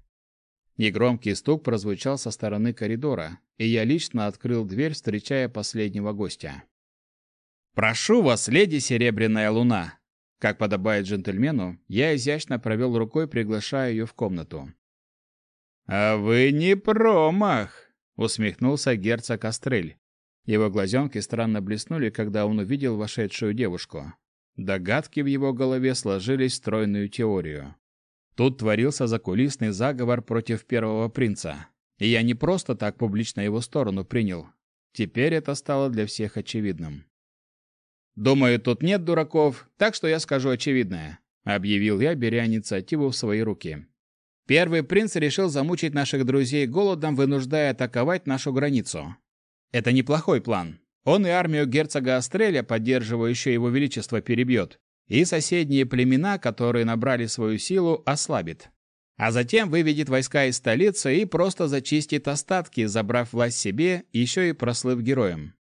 Негромкий стук прозвучал со стороны коридора, и я лично открыл дверь, встречая последнего гостя. «Прошу вас, леди Серебряная Луна!» Как подобает джентльмену, я изящно провел рукой, приглашая ее в комнату. «А вы не промах!» — усмехнулся герцог Астрель. Его глазенки странно блеснули, когда он увидел вошедшую девушку. Догадки в его голове сложились в стройную теорию. Тут творился закулисный заговор против первого принца. И я не просто так публично его сторону принял. Теперь это стало для всех очевидным. «Думаю, тут нет дураков, так что я скажу очевидное», — объявил я, беря инициативу в свои руки. Первый принц решил замучить наших друзей голодом, вынуждая атаковать нашу границу. Это неплохой план. Он и армию герцога Астреля, поддерживающую его величество, перебьет, и соседние племена, которые набрали свою силу, ослабит. А затем выведет войска из столицы и просто зачистит остатки, забрав власть себе, еще и прослыв героем.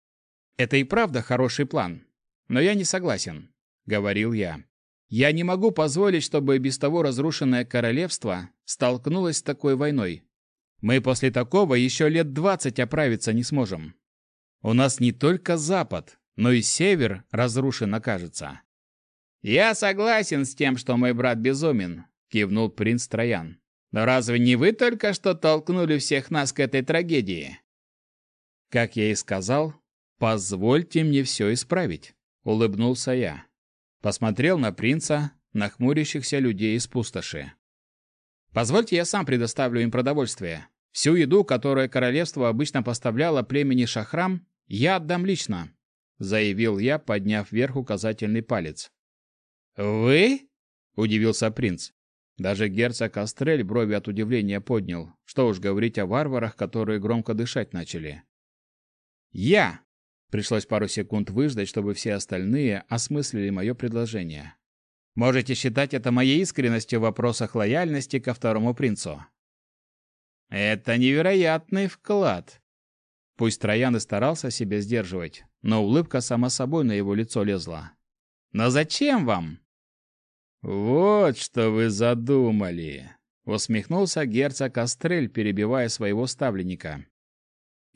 Это и правда хороший план. Но я не согласен, говорил я. Я не могу позволить, чтобы без того разрушенное королевство столкнулось с такой войной. Мы после такого еще лет двадцать оправиться не сможем. У нас не только запад, но и север разрушен окажется. Я согласен с тем, что мой брат безумен, кивнул принц Троян. Но разве не вы только что толкнули всех нас к этой трагедии? Как я и сказал, позвольте мне все исправить, улыбнулся я. Посмотрел на принца, нахмурящихся людей из пустоши. Позвольте я сам предоставлю им продовольствие. Всю еду, которую королевство обычно поставляло племени Шахрам, я отдам лично, заявил я, подняв вверх указательный палец. Вы? удивился принц. Даже герцог Астрель брови от удивления поднял. Что уж говорить о варварах, которые громко дышать начали. Я. Пришлось пару секунд выждать, чтобы все остальные осмыслили мое предложение. Можете считать это моей искренностью в вопросах лояльности ко второму принцу. Это невероятный вклад, Пусть Троян и старался себя сдерживать, но улыбка сама собой на его лицо лезла. «Но зачем вам?» «Вот что вы задумали!» — усмехнулся герцог Астрель, перебивая своего ставленника.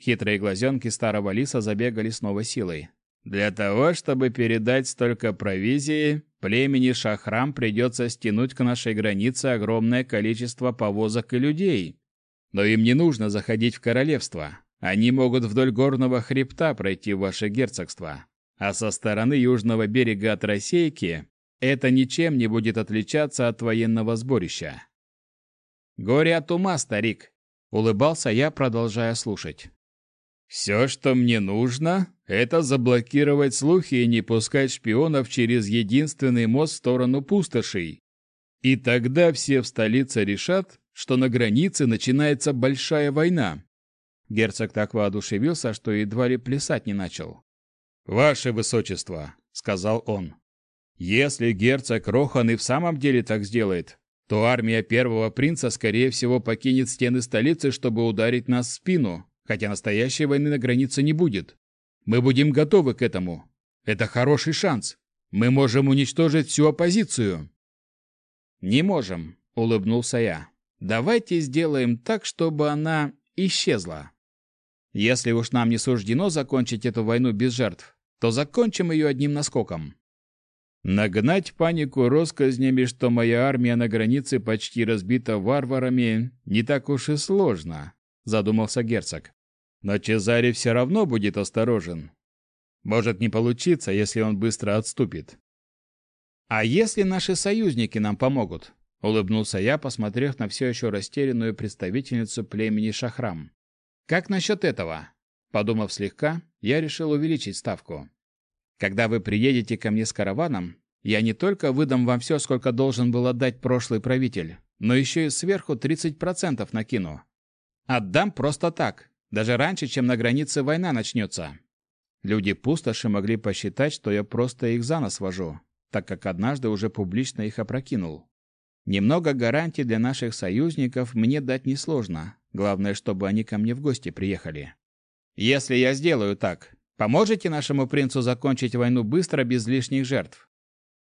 Хитрые глазенки старого лиса забегали с новой силой. Для того, чтобы передать столько провизии, племени Шахрам придется стянуть к нашей границе огромное количество повозок и людей. Но им не нужно заходить в королевство. Они могут вдоль горного хребта пройти в ваше герцогство. А со стороны южного берега от Росейки это ничем не будет отличаться от военного сборища. Горе от ума, старик, улыбался я, продолжая слушать. Все, что мне нужно, это заблокировать слухи и не пускать шпионов через единственный мост в сторону пустошей. И тогда все в столице решат, что на границе начинается большая война. Герцог так воодушевился, что едва ли плясать не начал. «Ваше высочество», — сказал он, — «если герцог Рохан и в самом деле так сделает, то армия первого принца, скорее всего, покинет стены столицы, чтобы ударить нас в спину, хотя настоящей войны на границе не будет. Мы будем готовы к этому. Это хороший шанс. Мы можем уничтожить всю оппозицию». «Не можем», — улыбнулся я. «Давайте сделаем так, чтобы она исчезла. Если уж нам не суждено закончить эту войну без жертв, то закончим ее одним наскоком. Нагнать панику россказнями, что моя армия на границе почти разбита варварами, не так уж и сложно, задумался герцог. Но Чезаре все равно будет осторожен. Может не получиться, если он быстро отступит. А если наши союзники нам помогут? улыбнулся я, посмотрев на все еще растерянную представительницу племени Шахрам. Как насчет этого? Подумав слегка, я решил увеличить ставку. Когда вы приедете ко мне с караваном, я не только выдам вам все, сколько должен был отдать прошлый правитель, но еще и сверху 30% накину. Отдам просто так, даже раньше, чем на границе война начнется. Люди пустоши могли посчитать, что я просто их за нос вожу, так как однажды уже публично их опрокинул. Немного гарантий для наших союзников мне дать несложно. Главное, чтобы они ко мне в гости приехали. Если я сделаю так, поможете нашему принцу закончить войну быстро без лишних жертв?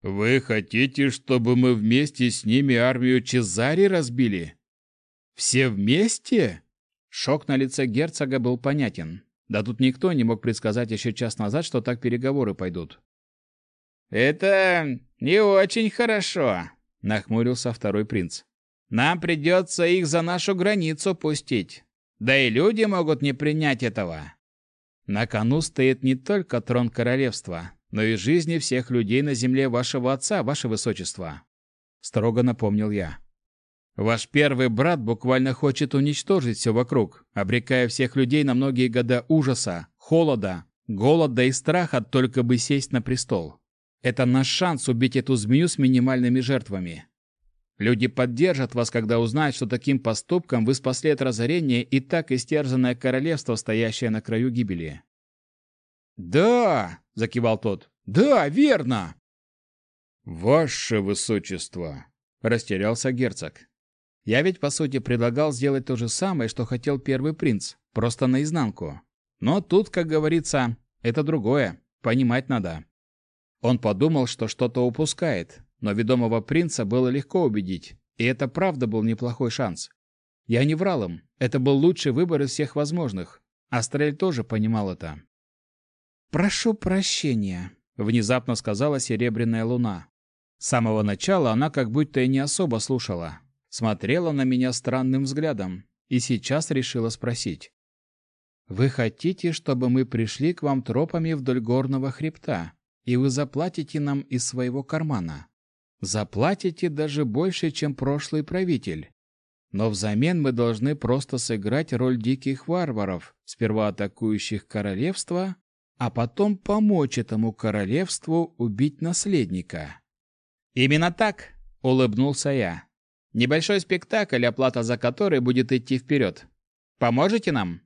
Вы хотите, чтобы мы вместе с ними армию Чезари разбили? Все вместе? Шок на лице герцога был понятен. Да тут никто не мог предсказать еще час назад, что так переговоры пойдут. Это не очень хорошо, нахмурился второй принц. Нам придется их за нашу границу пустить. Да и люди могут не принять этого. На кону стоит не только трон королевства, но и жизни всех людей на земле вашего отца, ваше высочество, строго напомнил я. Ваш первый брат буквально хочет уничтожить все вокруг, обрекая всех людей на многие года ужаса, холода, голода и страха только бы сесть на престол. Это наш шанс убить эту змею с минимальными жертвами. Люди поддержат вас, когда узнают, что таким поступком вы спасли от разорения и так истерзанное королевство, стоящее на краю гибели. «Да!» — закивал тот. «Да, верно!» «Ваше высочество!» — растерялся герцог. «Я ведь, по сути, предлагал сделать то же самое, что хотел первый принц, просто наизнанку. Но тут, как говорится, это другое, понимать надо». Он подумал, что что-то упускает, но ведомого принца было легко убедить, и это правда был неплохой шанс. Я не врал им, это был лучший выбор из всех возможных. Астрель тоже понимал это. «Прошу прощения», — внезапно сказала Серебряная Луна. С самого начала она как будто и не особо слушала. Смотрела на меня странным взглядом и сейчас решила спросить. «Вы хотите, чтобы мы пришли к вам тропами вдоль горного хребта?» и вы заплатите нам из своего кармана. Заплатите даже больше, чем прошлый правитель. Но взамен мы должны просто сыграть роль диких варваров, сперва атакующих королевство, а потом помочь этому королевству убить наследника. Именно так, улыбнулся я. Небольшой спектакль, оплата за который будет идти вперед. Поможете нам?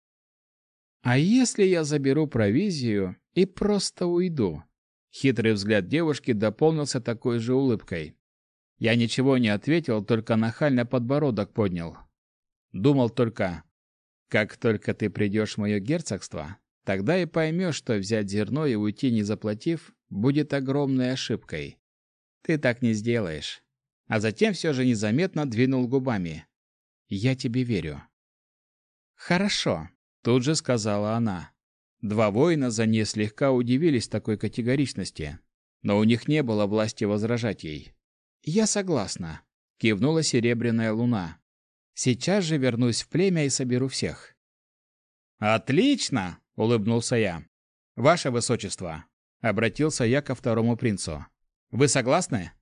А если я заберу провизию и просто уйду? Хитрый взгляд девушки дополнился такой же улыбкой. Я ничего не ответил, только нахально подбородок поднял. Думал только, как только ты придешь в мое герцогство, тогда и поймешь, что взять зерно и уйти не заплатив, будет огромной ошибкой. Ты так не сделаешь. А затем все же незаметно двинул губами. Я тебе верю. Хорошо, тут же сказала она. Два воина за ней слегка удивились такой категоричности, но у них не было власти возражать ей. «Я согласна», — кивнула серебряная луна. «Сейчас же вернусь в племя и соберу всех». «Отлично!» — улыбнулся я. «Ваше высочество!» — обратился я ко второму принцу. «Вы согласны?»